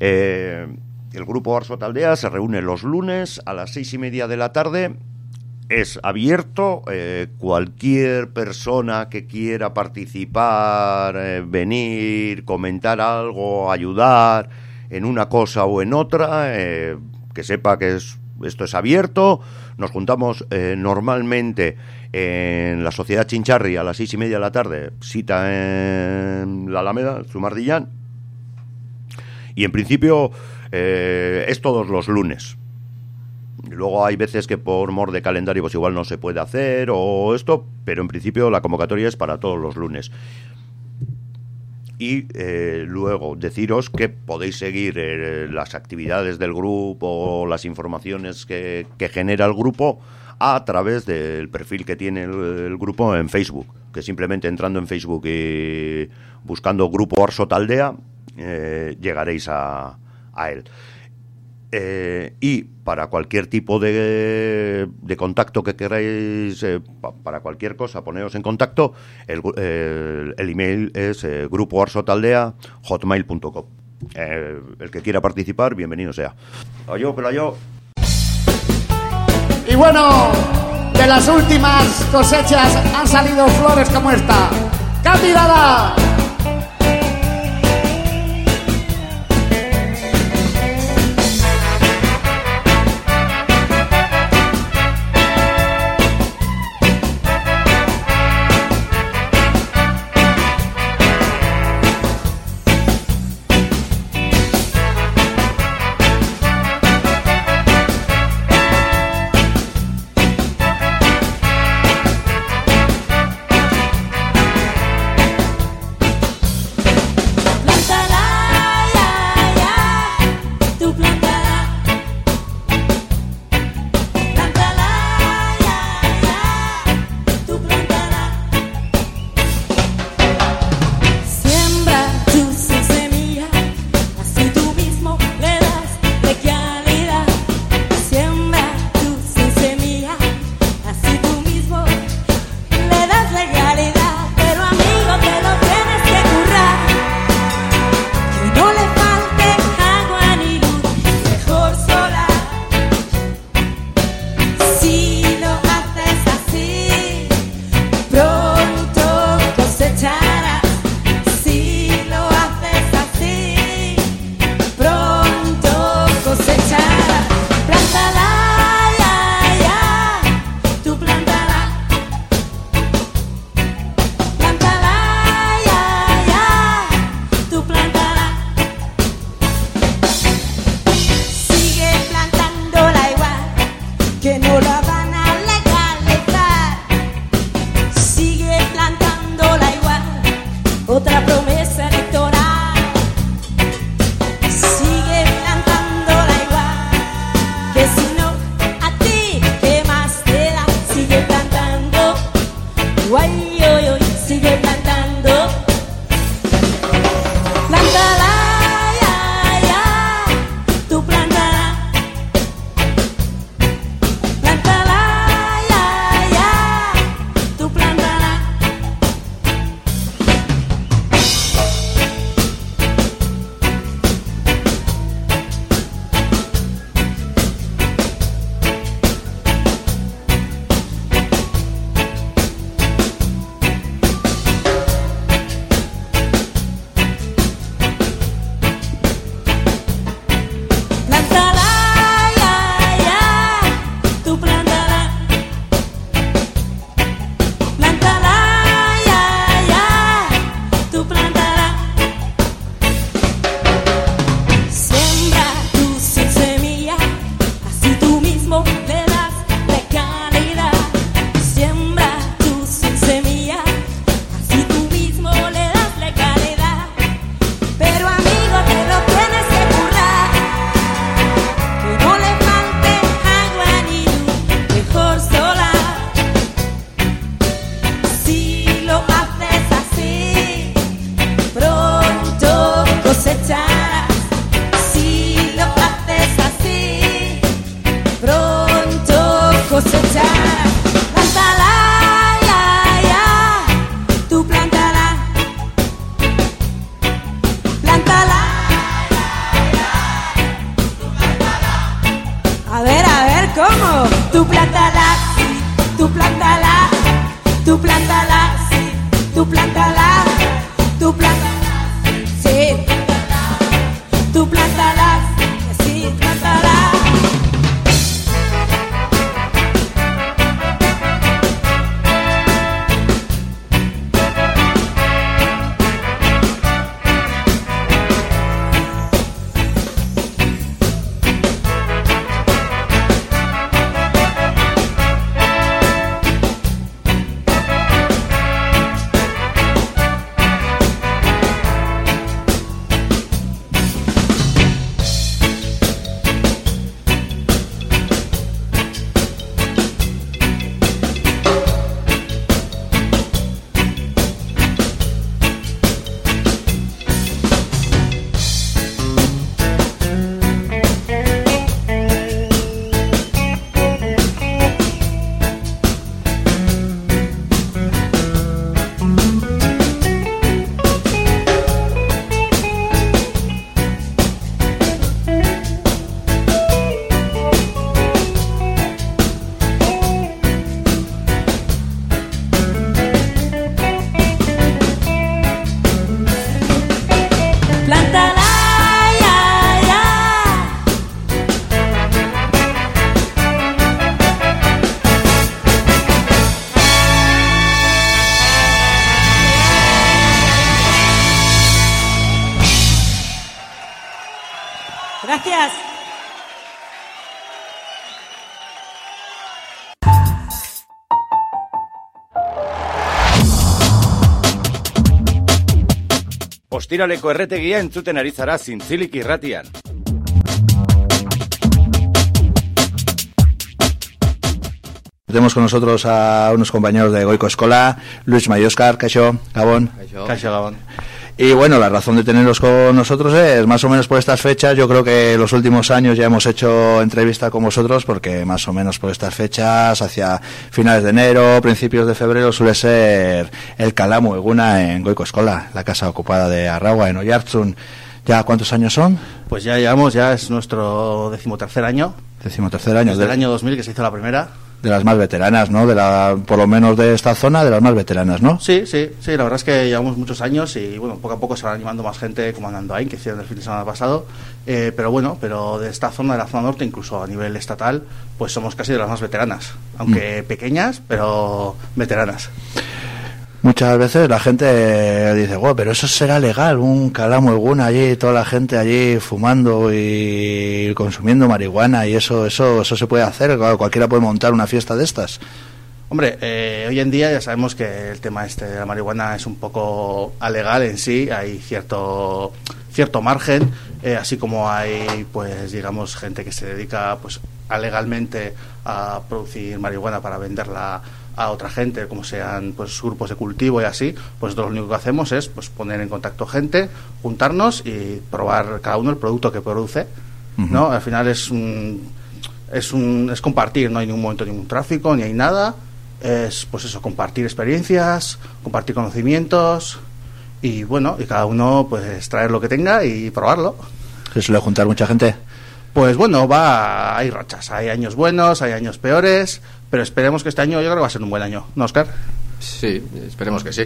Eh, el grupo Arsot Aldea se reúne los lunes a las seis y media de la tarde. Es abierto. eh, cualquier persona que quiera participar, eh, venir, comentar algo, ayudar en una cosa o en otra, eh, que sepa que es, esto es abierto. Nos juntamos normalmente en la Sociedad Chincharri a las seis y media de la tarde, cita en la Alameda, Zumardillán. Y en principio es todos los lunes. Luego hay veces que por mor de calendario pues igual no se puede hacer o esto, pero en principio la convocatoria es para todos los lunes. Y eh, luego deciros que podéis seguir eh, las actividades del grupo, las informaciones que, que genera el grupo a través del perfil que tiene el, el grupo en Facebook, que simplemente entrando en Facebook y buscando Grupo Arsot Aldea, eh, llegaréis a, a él. Eh, y para cualquier tipo de, de contacto que queráis, eh, pa- para cualquier cosa, poneros en contacto, el, gu- el- email es eh, grupoarsotaldea.hotmail.com. Eh, el que quiera participar, bienvenido sea. Yo, pero yo. Y bueno, de las últimas cosechas han salido flores como esta. ¡Candidada! Ostiraleko erretegia entzuten ari zara zintzilik irratian. Tenemos con nosotros a unos compañeros de Goico Escola, Luis Mayoscar, Caixo, Gabón. Caixo Gabón. Y bueno, la razón de tenerlos con nosotros es más o menos por estas fechas. Yo creo que los últimos años ya hemos hecho entrevista con vosotros porque más o menos por estas fechas, hacia finales de enero, principios de febrero, suele ser el Calamu Eguna en Goico Escola, la casa ocupada de Arragua, en Oyarzun. ¿Ya cuántos años son? Pues ya llevamos, ya es nuestro decimotercer año. Decimotercer año. Desde el año 2000 que se hizo la primera. De las más veteranas, ¿no? De la, por lo menos de esta zona, de las más veteranas, ¿no? Sí, sí, sí, la verdad es que llevamos muchos años y bueno, poco a poco se van animando más gente como andando ahí, que hicieron el fin de semana pasado. Eh, pero bueno, pero de esta zona, de la zona norte, incluso a nivel estatal, pues somos casi de las más veteranas. Aunque pequeñas, pero veteranas. Muchas veces la gente dice, "Guau, pero eso será legal, un calamo algún allí, toda la gente allí fumando y consumiendo marihuana y eso, eso, eso se puede hacer, cualquiera puede montar una fiesta de estas. Hombre, eh, hoy en día ya sabemos que el tema este de la marihuana es un poco alegal en sí, hay cierto cierto margen, eh, así como hay, pues, digamos, gente que se dedica, pues, alegalmente a producir marihuana para venderla a otra gente, como sean, pues, grupos de cultivo y así, pues nosotros lo único que hacemos es, pues, poner en contacto gente, juntarnos y probar cada uno el producto que produce, ¿no? Al final es un, es un, es compartir, no hay ningún momento ningún tráfico, ni hay nada, es, pues eso, compartir experiencias, compartir conocimientos, y bueno, y cada uno pues traer lo que tenga y probarlo. ¿Se suele juntar mucha gente? Pues bueno, va, hay rachas, hay años buenos, hay años peores, pero esperemos que este año yo creo que va a ser un buen año, ¿no, Oscar? Sí, esperemos que sí.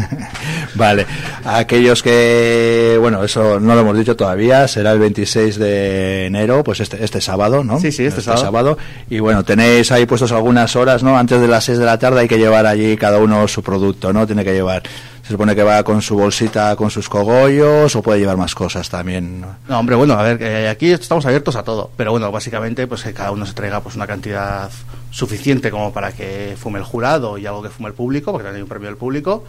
[laughs] Vale, aquellos que, bueno, eso no lo hemos dicho todavía, será el 26 de enero, pues este, este sábado, ¿no? Sí, sí, este sábado. Y bueno, tenéis ahí puestos algunas horas, ¿no? Antes de las 6 de la tarde hay que llevar allí cada uno su producto, ¿no? Tiene que llevar, se supone que va con su bolsita, con sus cogollos, o puede llevar más cosas también, ¿no? Hombre, bueno, a ver, que aquí estamos abiertos a todo, pero bueno, básicamente pues que cada uno se traiga pues una cantidad suficiente como para que fume el jurado y algo que fume el público, porque también hay un premio del público.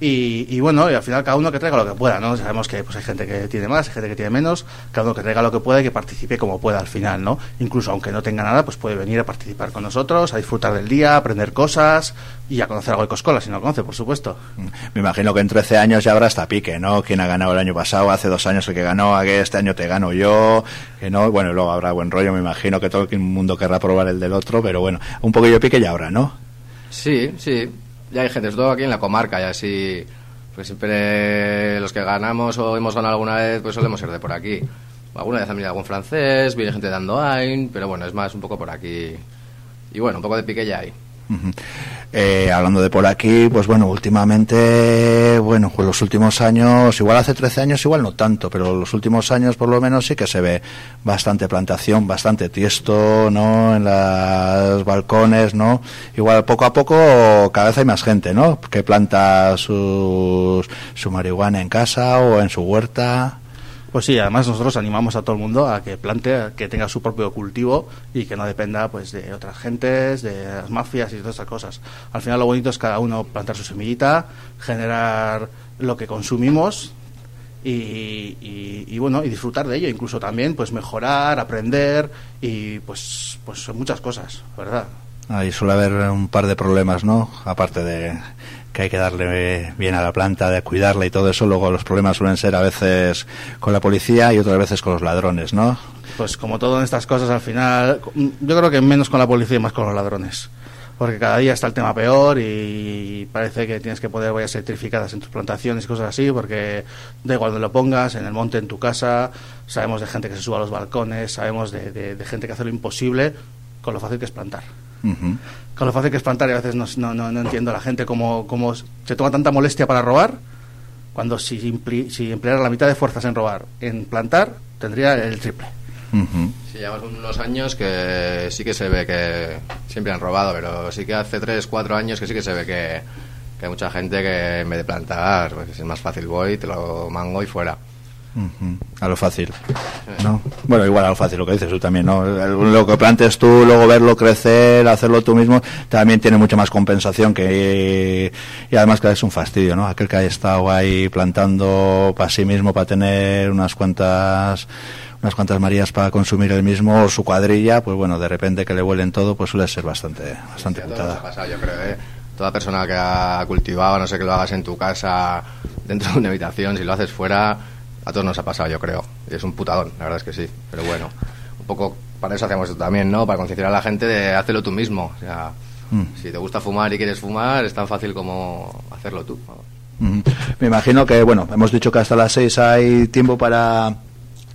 Y, y bueno, y al final cada uno que traiga lo que pueda, ¿no? Sabemos que pues hay gente que tiene más, hay gente que tiene menos, cada uno que traiga lo que pueda y que participe como pueda al final, ¿no? Incluso aunque no tenga nada, pues puede venir a participar con nosotros, a disfrutar del día, a aprender cosas y a conocer algo de Coscola, si no lo conoce, por supuesto. Me imagino que en 13 años ya habrá hasta pique, ¿no? ¿Quién ha ganado el año pasado? Hace dos años el que ganó, a que este año te gano yo, que no, bueno, luego habrá buen rollo, me imagino que todo el mundo querrá probar el del otro, pero bueno, un poquillo de pique ya habrá, ¿no? Sí, sí. Ya hay gente, sobre todo aquí en la comarca, y así, pues siempre los que ganamos o hemos ganado alguna vez, pues solemos ser de por aquí. Alguna vez ha venido algún francés, viene gente de Andoain, pero bueno, es más un poco por aquí. Y bueno, un poco de pique ya hay. Eh, hablando de por aquí, pues bueno, últimamente, bueno, pues los últimos años, igual hace 13 años, igual no tanto, pero los últimos años por lo menos sí que se ve bastante plantación, bastante tiesto, ¿no? En los balcones, ¿no? Igual poco a poco cada vez hay más gente, ¿no? Que planta sus, su marihuana en casa o en su huerta. Pues sí, además nosotros animamos a todo el mundo a que plante, que tenga su propio cultivo y que no dependa pues de otras gentes, de las mafias y todas esas cosas. Al final lo bonito es cada uno plantar su semillita, generar lo que consumimos y, y- y, bueno y disfrutar de ello, incluso también pues mejorar, aprender y pues pues muchas cosas, ¿verdad? Ahí suele haber un par de problemas, ¿no? Aparte de que hay que darle bien a la planta, de cuidarla y todo eso, luego los problemas suelen ser a veces con la policía y otras veces con los ladrones, ¿no? Pues como todo en estas cosas al final, yo creo que menos con la policía y más con los ladrones. Porque cada día está el tema peor y parece que tienes que poner huellas certificadas en tus plantaciones y cosas así, porque da igual donde lo pongas, en el monte, en tu casa, sabemos de gente que se suba a los balcones, sabemos de, de- de gente que hace lo imposible con lo fácil que es plantar. Ujú. Con lo fácil que es plantar y a veces no, no, no, no entiendo a la gente cómo, cómo se toma tanta molestia para robar, cuando si, impli- si empleara la mitad de fuerzas en robar, en plantar, tendría el triple. Sí, llevamos unos años que sí que se ve que siempre han robado, pero sí que hace 3, 4 años que sí que se ve que, que hay mucha gente que en vez de plantar, pues es más fácil voy, te lo mango y fuera. A lo fácil, ¿no? Bueno, igual a lo fácil lo que dices tú también, ¿no? Lo que plantes tú, luego verlo crecer, hacerlo tú mismo, también tiene mucha más compensación que... Y además que es un fastidio, ¿no? Aquel que haya estado ahí plantando para sí mismo, para tener unas cuantas unas cuantas marías para consumir el mismo o su cuadrilla, pues bueno, de repente que le huelen todo, pues suele ser bastante bastante ha putada. pasado, yo creo, ¿eh? Toda persona que ha cultivado, no sé que lo hagas en tu casa, dentro de una habitación, si lo haces fuera, a todos nos ha pasado, yo creo. Y es un putadón, la verdad es que sí. Pero bueno, un poco para eso hacemos esto también, ¿no? Para concienciar a la gente de hacerlo tú mismo. O sea, Mm. si te gusta fumar y quieres fumar, es tan fácil como hacerlo tú. Me imagino que, bueno, hemos dicho que hasta las seis hay tiempo para,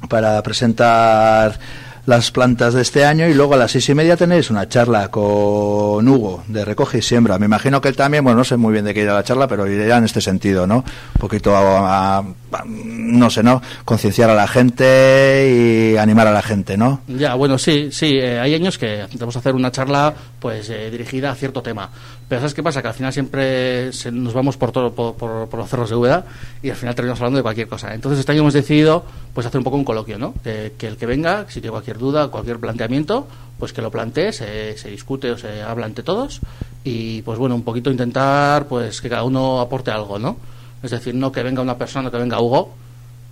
para presentar las plantas de este año y luego a las seis y media tenéis una charla con Hugo de Recoge y Siembra. Me imagino que él también, bueno, no sé muy bien de qué irá la charla, pero irá en este sentido, ¿no? Un poquito a, a- no sé, ¿no? Concienciar a la gente y animar a la gente, ¿no? Ya, bueno, sí, sí. eh, hay años que intentamos hacer una charla pues eh, dirigida a cierto tema. Pero ¿sabes qué pasa? Que al final siempre nos vamos por, todo, por, por- los cerros de Úbeda y al final terminamos hablando de cualquier cosa. Entonces este año hemos decidido pues hacer un poco un coloquio, ¿no? Que, el que venga, si tiene cualquier duda, cualquier planteamiento, pues que lo plantee, se, discute o se habla ante todos y pues bueno, un poquito intentar pues que cada uno aporte algo, ¿no? Es decir, no que venga una persona, que venga Hugo,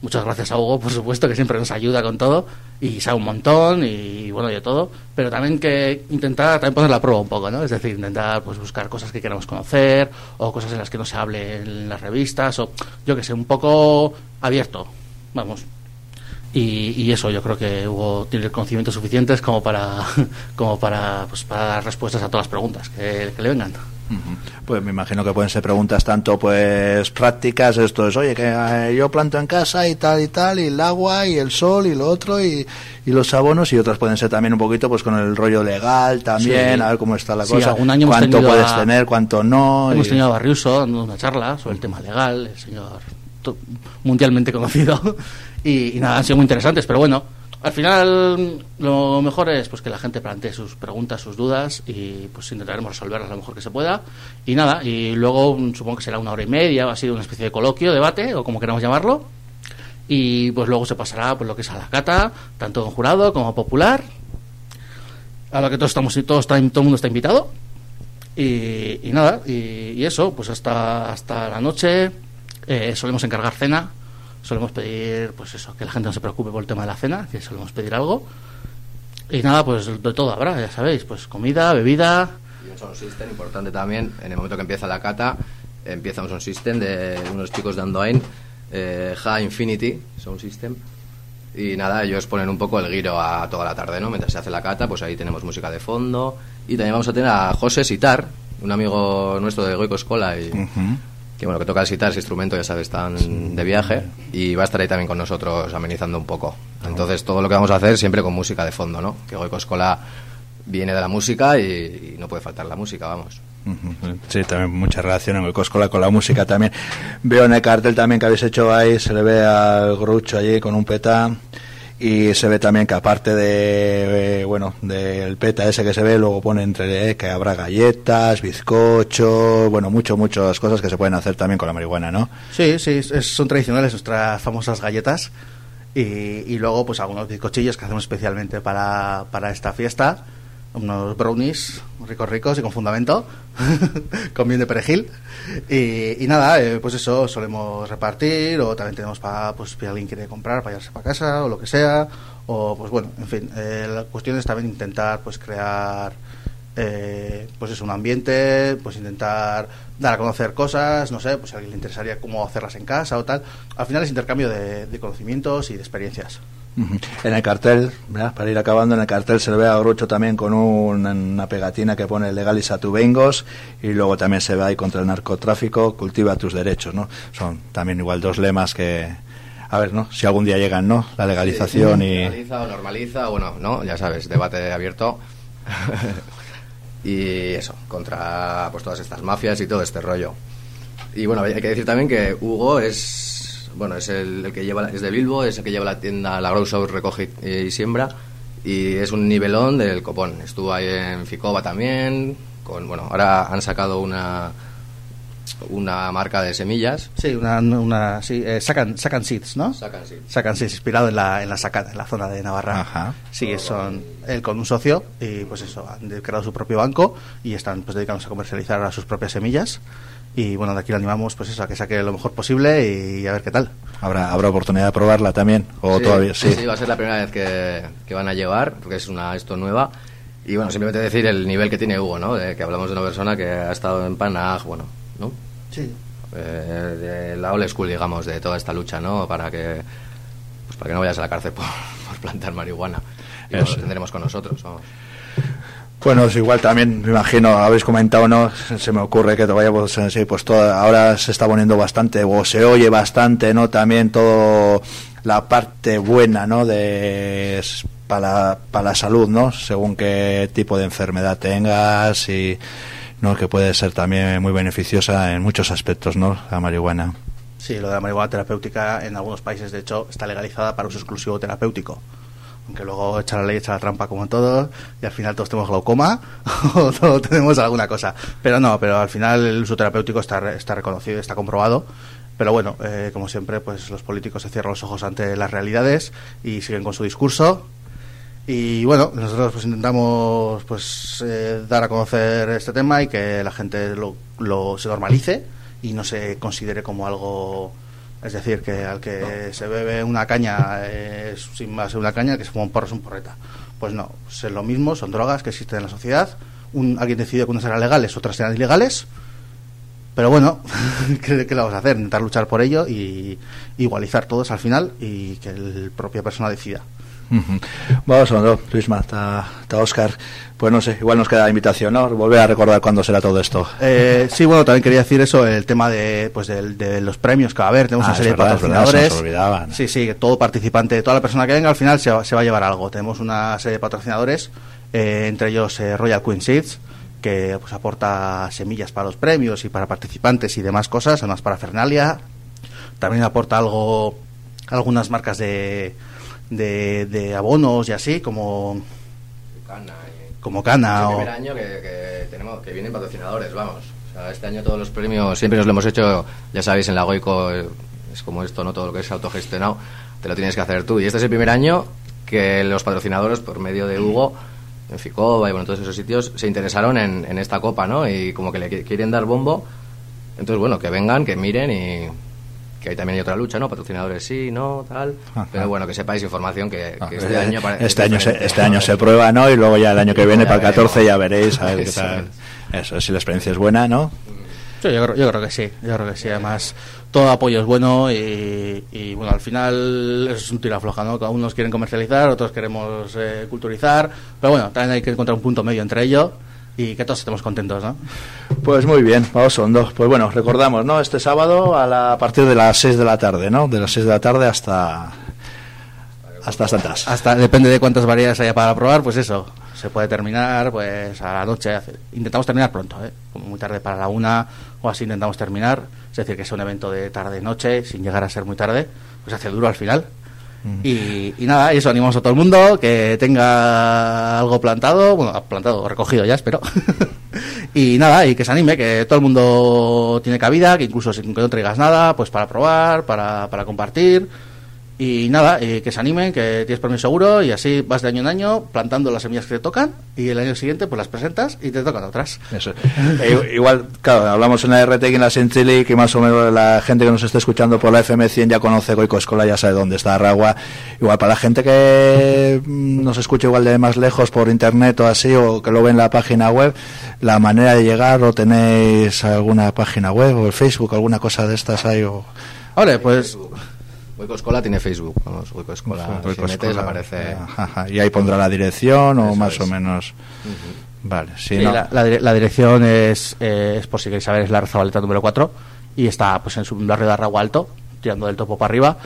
Muchas gracias a Hugo, por supuesto, que siempre nos ayuda con todo y sabe un montón y bueno, de todo. Pero también que intentar también poner la prueba un poco, ¿no? Es decir, intentar pues buscar cosas que queramos conocer o cosas en las que no se hable en las revistas o yo que sé, un poco abierto, vamos. Y, y eso, yo creo que Hugo tiene conocimientos suficientes como para [laughs] como para pues para dar respuestas a todas las preguntas que, que le vengan. Pues me imagino que pueden ser preguntas tanto pues prácticas, esto es, oye, que eh, yo planto en casa y tal y tal, y el agua y el sol y lo otro y, y los abonos y otras pueden ser también un poquito pues con el rollo legal también, Sí. a ver cómo está la Sí, cosa, algún año cuánto puedes a- tener, cuánto no. Hemos y- tenido a Barriuso dando una charla sobre el tema legal, el señor mundialmente conocido, y, y nada, han sido muy interesantes, pero bueno, al final lo mejor es pues que la gente plantee sus preguntas, sus dudas, y pues intentaremos resolverlas lo mejor que se pueda, y nada, y luego mm, supongo que será una hora y media, ha sido una especie de coloquio, debate, o como queramos llamarlo, y pues luego se pasará por lo que es a la cata, tanto en jurado como popular, a que todos estamos todos, está- todo el mundo está invitado. Y, y nada y, y eso pues hasta hasta la noche eh, solemos encargar cena solemos pedir pues eso que la gente no se preocupe por el tema de la cena que solemos pedir algo y nada pues de todo habrá ya sabéis pues comida bebida Y un sound system importante también, en el momento que empieza la cata, empieza un sound system de unos chicos de Andoain, eh, High Infinity Sound System. Y nada, ellos ponen un poco el giro a toda la tarde, ¿no? Mientras se hace la cata, pues ahí tenemos música de fondo. Y también vamos a tener a José Sitar, un amigo nuestro de Goico Escola y que bueno, que toca el sitar, ese instrumento, ya sabes, están de viaje y va a estar ahí también con nosotros amenizando un poco. Entonces, todo lo que vamos a hacer siempre con música de fondo, ¿no? Que Goico Escola viene de la música y, y no puede faltar la música, vamos. Sí, también mucha relación en el Coscola con la música también. Veo en el cartel también que habéis hecho ahí, se le ve al Grucho allí con un peta y se ve también que aparte de, eh, bueno, del peta ese que se ve, luego pone entre eh, que habrá galletas, bizcocho, bueno, mucho, muchas cosas que se pueden hacer también con la marihuana, ¿no? Sí, sí, es- son tradicionales nuestras famosas galletas y, y luego pues algunos bizcochillos que hacemos especialmente para, para esta fiesta, unos brownies ricos ricos y con fundamento, [laughs] con bien de perejil y, nada, eh, pues eso solemos repartir o también tenemos para pues si alguien quiere comprar para llevarse para casa o lo que sea o pues bueno, en fin, eh, la cuestión es también intentar pues crear eh, pues es un ambiente, pues intentar dar a conocer cosas, no sé, pues a alguien le interesaría cómo hacerlas en casa o tal. Al final es intercambio de, de conocimientos y de experiencias. En el cartel, ¿verdad? para ir acabando, en el cartel se le ve a Grucho también con un- una pegatina que pone legaliza tu vengos y luego también se ve ahí contra el narcotráfico, cultiva tus derechos, ¿no? Son también igual dos lemas que, a ver, ¿no? Si algún día llegan, ¿no? La legalización Sí, y... Legaliza o normaliza, bueno, ¿no? Ya sabes, debate abierto. [laughs] y eso, contra pues todas estas mafias y todo este rollo. Y bueno, hay que decir también que Hugo es, bueno, es el, el que lleva, la- es de Bilbo, es el que lleva la tienda, la Grow recoge y siembra, y es un nivelón del copón. Estuvo ahí en Ficoba también, con, bueno, ahora han sacado una, una marca de semillas. Sí, una, una sí, eh, sacan, sacan seeds, ¿no? Sacan seeds. Sacan seeds, inspirado en la, en la sacada, en la zona de Navarra. Ajá. Sí, son él con un socio y pues eso, han creado su propio banco y están pues dedicados a comercializar ahora sus propias semillas. Y bueno, de aquí le animamos pues eso, a que saque lo mejor posible y a ver qué tal. ¿Habrá, ¿Habrá oportunidad de probarla también? ¿O Sí, todavía? Sí. sí, va a ser la primera vez que, que van a llevar, porque es una esto nueva. Y bueno, simplemente decir el nivel que tiene Hugo, ¿no? De que hablamos de una persona que ha estado en Panag, bueno, ¿no? Sí. Eh, de la old school, digamos, de toda esta lucha, ¿no? Para que, pues para que no vayas a la cárcel por, [laughs] por plantar marihuana. Y Eso. lo tendremos con nosotros, vamos. Bueno, es igual también, me imagino, habéis comentado, ¿no? Se me ocurre que todavía, pues, eh, pues ahora se está poniendo bastante, o se oye bastante, ¿no? También todo la parte buena, ¿no? De para, para la salud, ¿no? Según qué tipo de enfermedad tengas y ¿no? que puede ser también muy beneficiosa en muchos aspectos, ¿no? La marihuana. Sí, lo de la marihuana terapéutica en algunos países, de hecho, está legalizada para uso exclusivo terapéutico. Aunque luego echa la ley, echa la trampa como en todo, y al final todos tenemos glaucoma [laughs] o todos tenemos alguna cosa. Pero no, pero al final el uso terapéutico está, está reconocido, está comprobado. Pero bueno, eh, como siempre, pues los políticos se cierran los ojos ante las realidades y siguen con su discurso. Y bueno, nosotros pues intentamos pues eh, dar a conocer este tema y que la gente lo, lo se normalice y no se considere como algo es decir que al que se bebe una caña eh, es sin más una caña que se fuma un porro es un porreta pues no es lo mismo son drogas que existen en la sociedad un, alguien decide que unas serán legales otras serán ilegales pero bueno [laughs] ¿qué, qué vamos a hacer? intentar luchar por ello y igualizar todos al final y que el propia persona decida Ujú. Vamos a ver, Luisma, está, está Oscar. Pues no sé, igual nos queda la invitación, ¿no? Volver a recordar cuándo será todo esto. Eh, sí, bueno, también quería decir eso, el tema de, pues del- de, los premios que va a haber. Tenemos Ah, una serie de patrocinadores. se nos olvidaban. Sí, sí, que todo participante, toda la persona que venga al final se va, se va a llevar algo. Tenemos una serie de patrocinadores, eh, entre ellos eh, Royal Queen Seeds, que pues aporta semillas para los premios y para participantes y demás cosas, además para Fernalia. También aporta algo, algunas marcas de, de, de abonos y así, como, Cana, como Cana Es el o... primer año que, que tenemos que vienen patrocinadores, vamos. O sea, este año todos los premios siempre nos lo hemos hecho, ya sabéis, en la Goico eh, es como esto, no todo lo que es autogestionado, te lo tienes que hacer tú. Y este es el primer año que los patrocinadores, por medio de Hugo, en Ficoba y bueno, todos esos sitios, se interesaron en, en esta copa, ¿no? Y como que le qui- quieren dar bombo. Entonces, bueno, que vengan, que miren y que ahí también hay otra lucha, ¿no? Patrocinadores sí, no, tal. Pero bueno, que sepáis información que, que este Eh, año... este es año se, este año se prueba, ¿no? Y luego ya el año que viene, Ya para el [laughs] 14, veremos. ya veréis a ver qué tal. Eso, si la experiencia es buena, ¿no? Sí, yo creo, yo creo que sí, yo creo que sí. Además, todo apoyo es bueno y, y, bueno, al final es un tira floja, ¿no? Unos quieren comercializar, otros queremos eh, culturizar, pero bueno, también hay que encontrar un punto medio entre ello y que todos estemos contentos, ¿no? Pues muy bien, vamos hondo. Pues bueno, recordamos, ¿no? Este sábado a, la- a partir de las 6 de la tarde, ¿no? De las 6 de la tarde hasta hasta Santas. Hasta depende de cuántas variedades haya para probar, pues eso, se puede terminar pues a la noche. Intentamos terminar pronto, ¿eh? Como muy tarde para la una o así intentamos terminar. Es decir, que es un evento de tarde-noche, sin llegar a ser muy tarde, pues hace duro al final. Y, y nada, eso animamos a todo el mundo que tenga algo plantado, bueno, plantado recogido ya, espero. [laughs] y nada, y que se anime, que todo el mundo tiene cabida, que incluso que no traigas nada, pues para probar, para, para compartir. Y nada, eh, que se animen, que tienes permiso seguro y así vas de año en año plantando las semillas que te tocan y el año siguiente pues las presentas y te tocan otras. Eso. [laughs] Eh, igual, claro, hablamos en la RT y en la Sintili, que más o menos la gente que nos está escuchando por la FM100 ya conoce Goico Escola, ya sabe dónde está Aragua. Igual para la gente que mm, nos escucha igual de más lejos por internet o así, o que lo ve en la página web, la manera de llegar, o tenéis alguna página web, o el Facebook, alguna cosa de estas ahí, o... Ahora, pues... Hueco Escola tiene Facebook, vamos, Hueco Escola. Goico si metes Escola, aparece... ajá, ajá, y ahí pondrá la dirección, o Eso más es. o menos... Vale, si Sí, no... la, la dire- la dirección es, eh, es por si queréis saber, es la Zabaleta número 4 y está pues en su barrio de Arragua Alto, tirando del topo para arriba.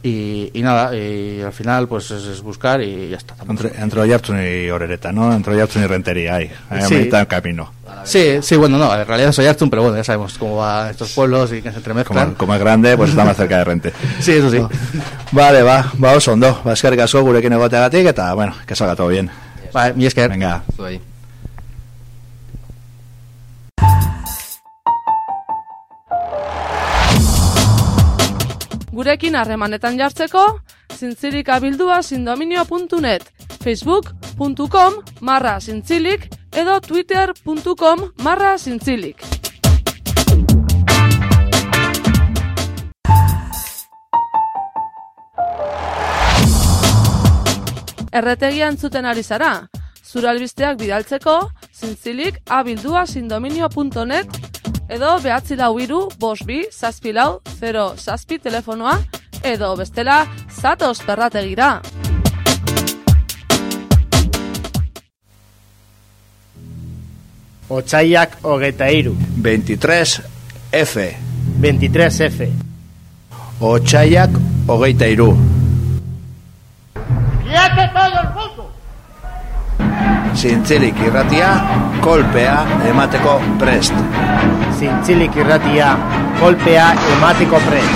Y, y nada, y al final pues es, es buscar y ya está. Entre, entre y Orereta, ¿no? Entre Oyarzun y Rentería, ahí, ahí Sí. a mitad del camino. Sí, sí, bueno, no, en realidad soy Artun, pero bueno, ya sabemos cómo van estos pueblos y que se entremezclan. Como, como es grande, pues está más cerca de Rente. [laughs] Sí, eso sí. [laughs] Vale, va, va oso ondo. Va eskerrik asko gurekin egoteagatik eta, bueno, que salga todo bien. Vale, mi esker. Venga. Zuei. Gurekin harremanetan jartzeko, zintzilik sindominio.net, facebook.com marra zintzilik edo twitter.com marra zintzilik. Erretegia entzuten ari zara, zure albisteak bidaltzeko, zintzilik abildua sindominio.net edo behatzi lau iru, bos bi, zazpi lau, 0 zazpi telefonoa, edo bestela, zatoz perrategira. Otsaiak hogeita iru. 23 F. 23 F. Otsaiak hogeita iru. ¡Cállate todo el mundo! Zintzilik irratia, kolpea emateko prest. Zintzilik irratia, kolpea emateko prest.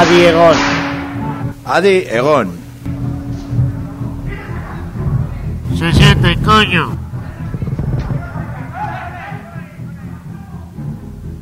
Adi egon. Adi egon. Se siente, coño.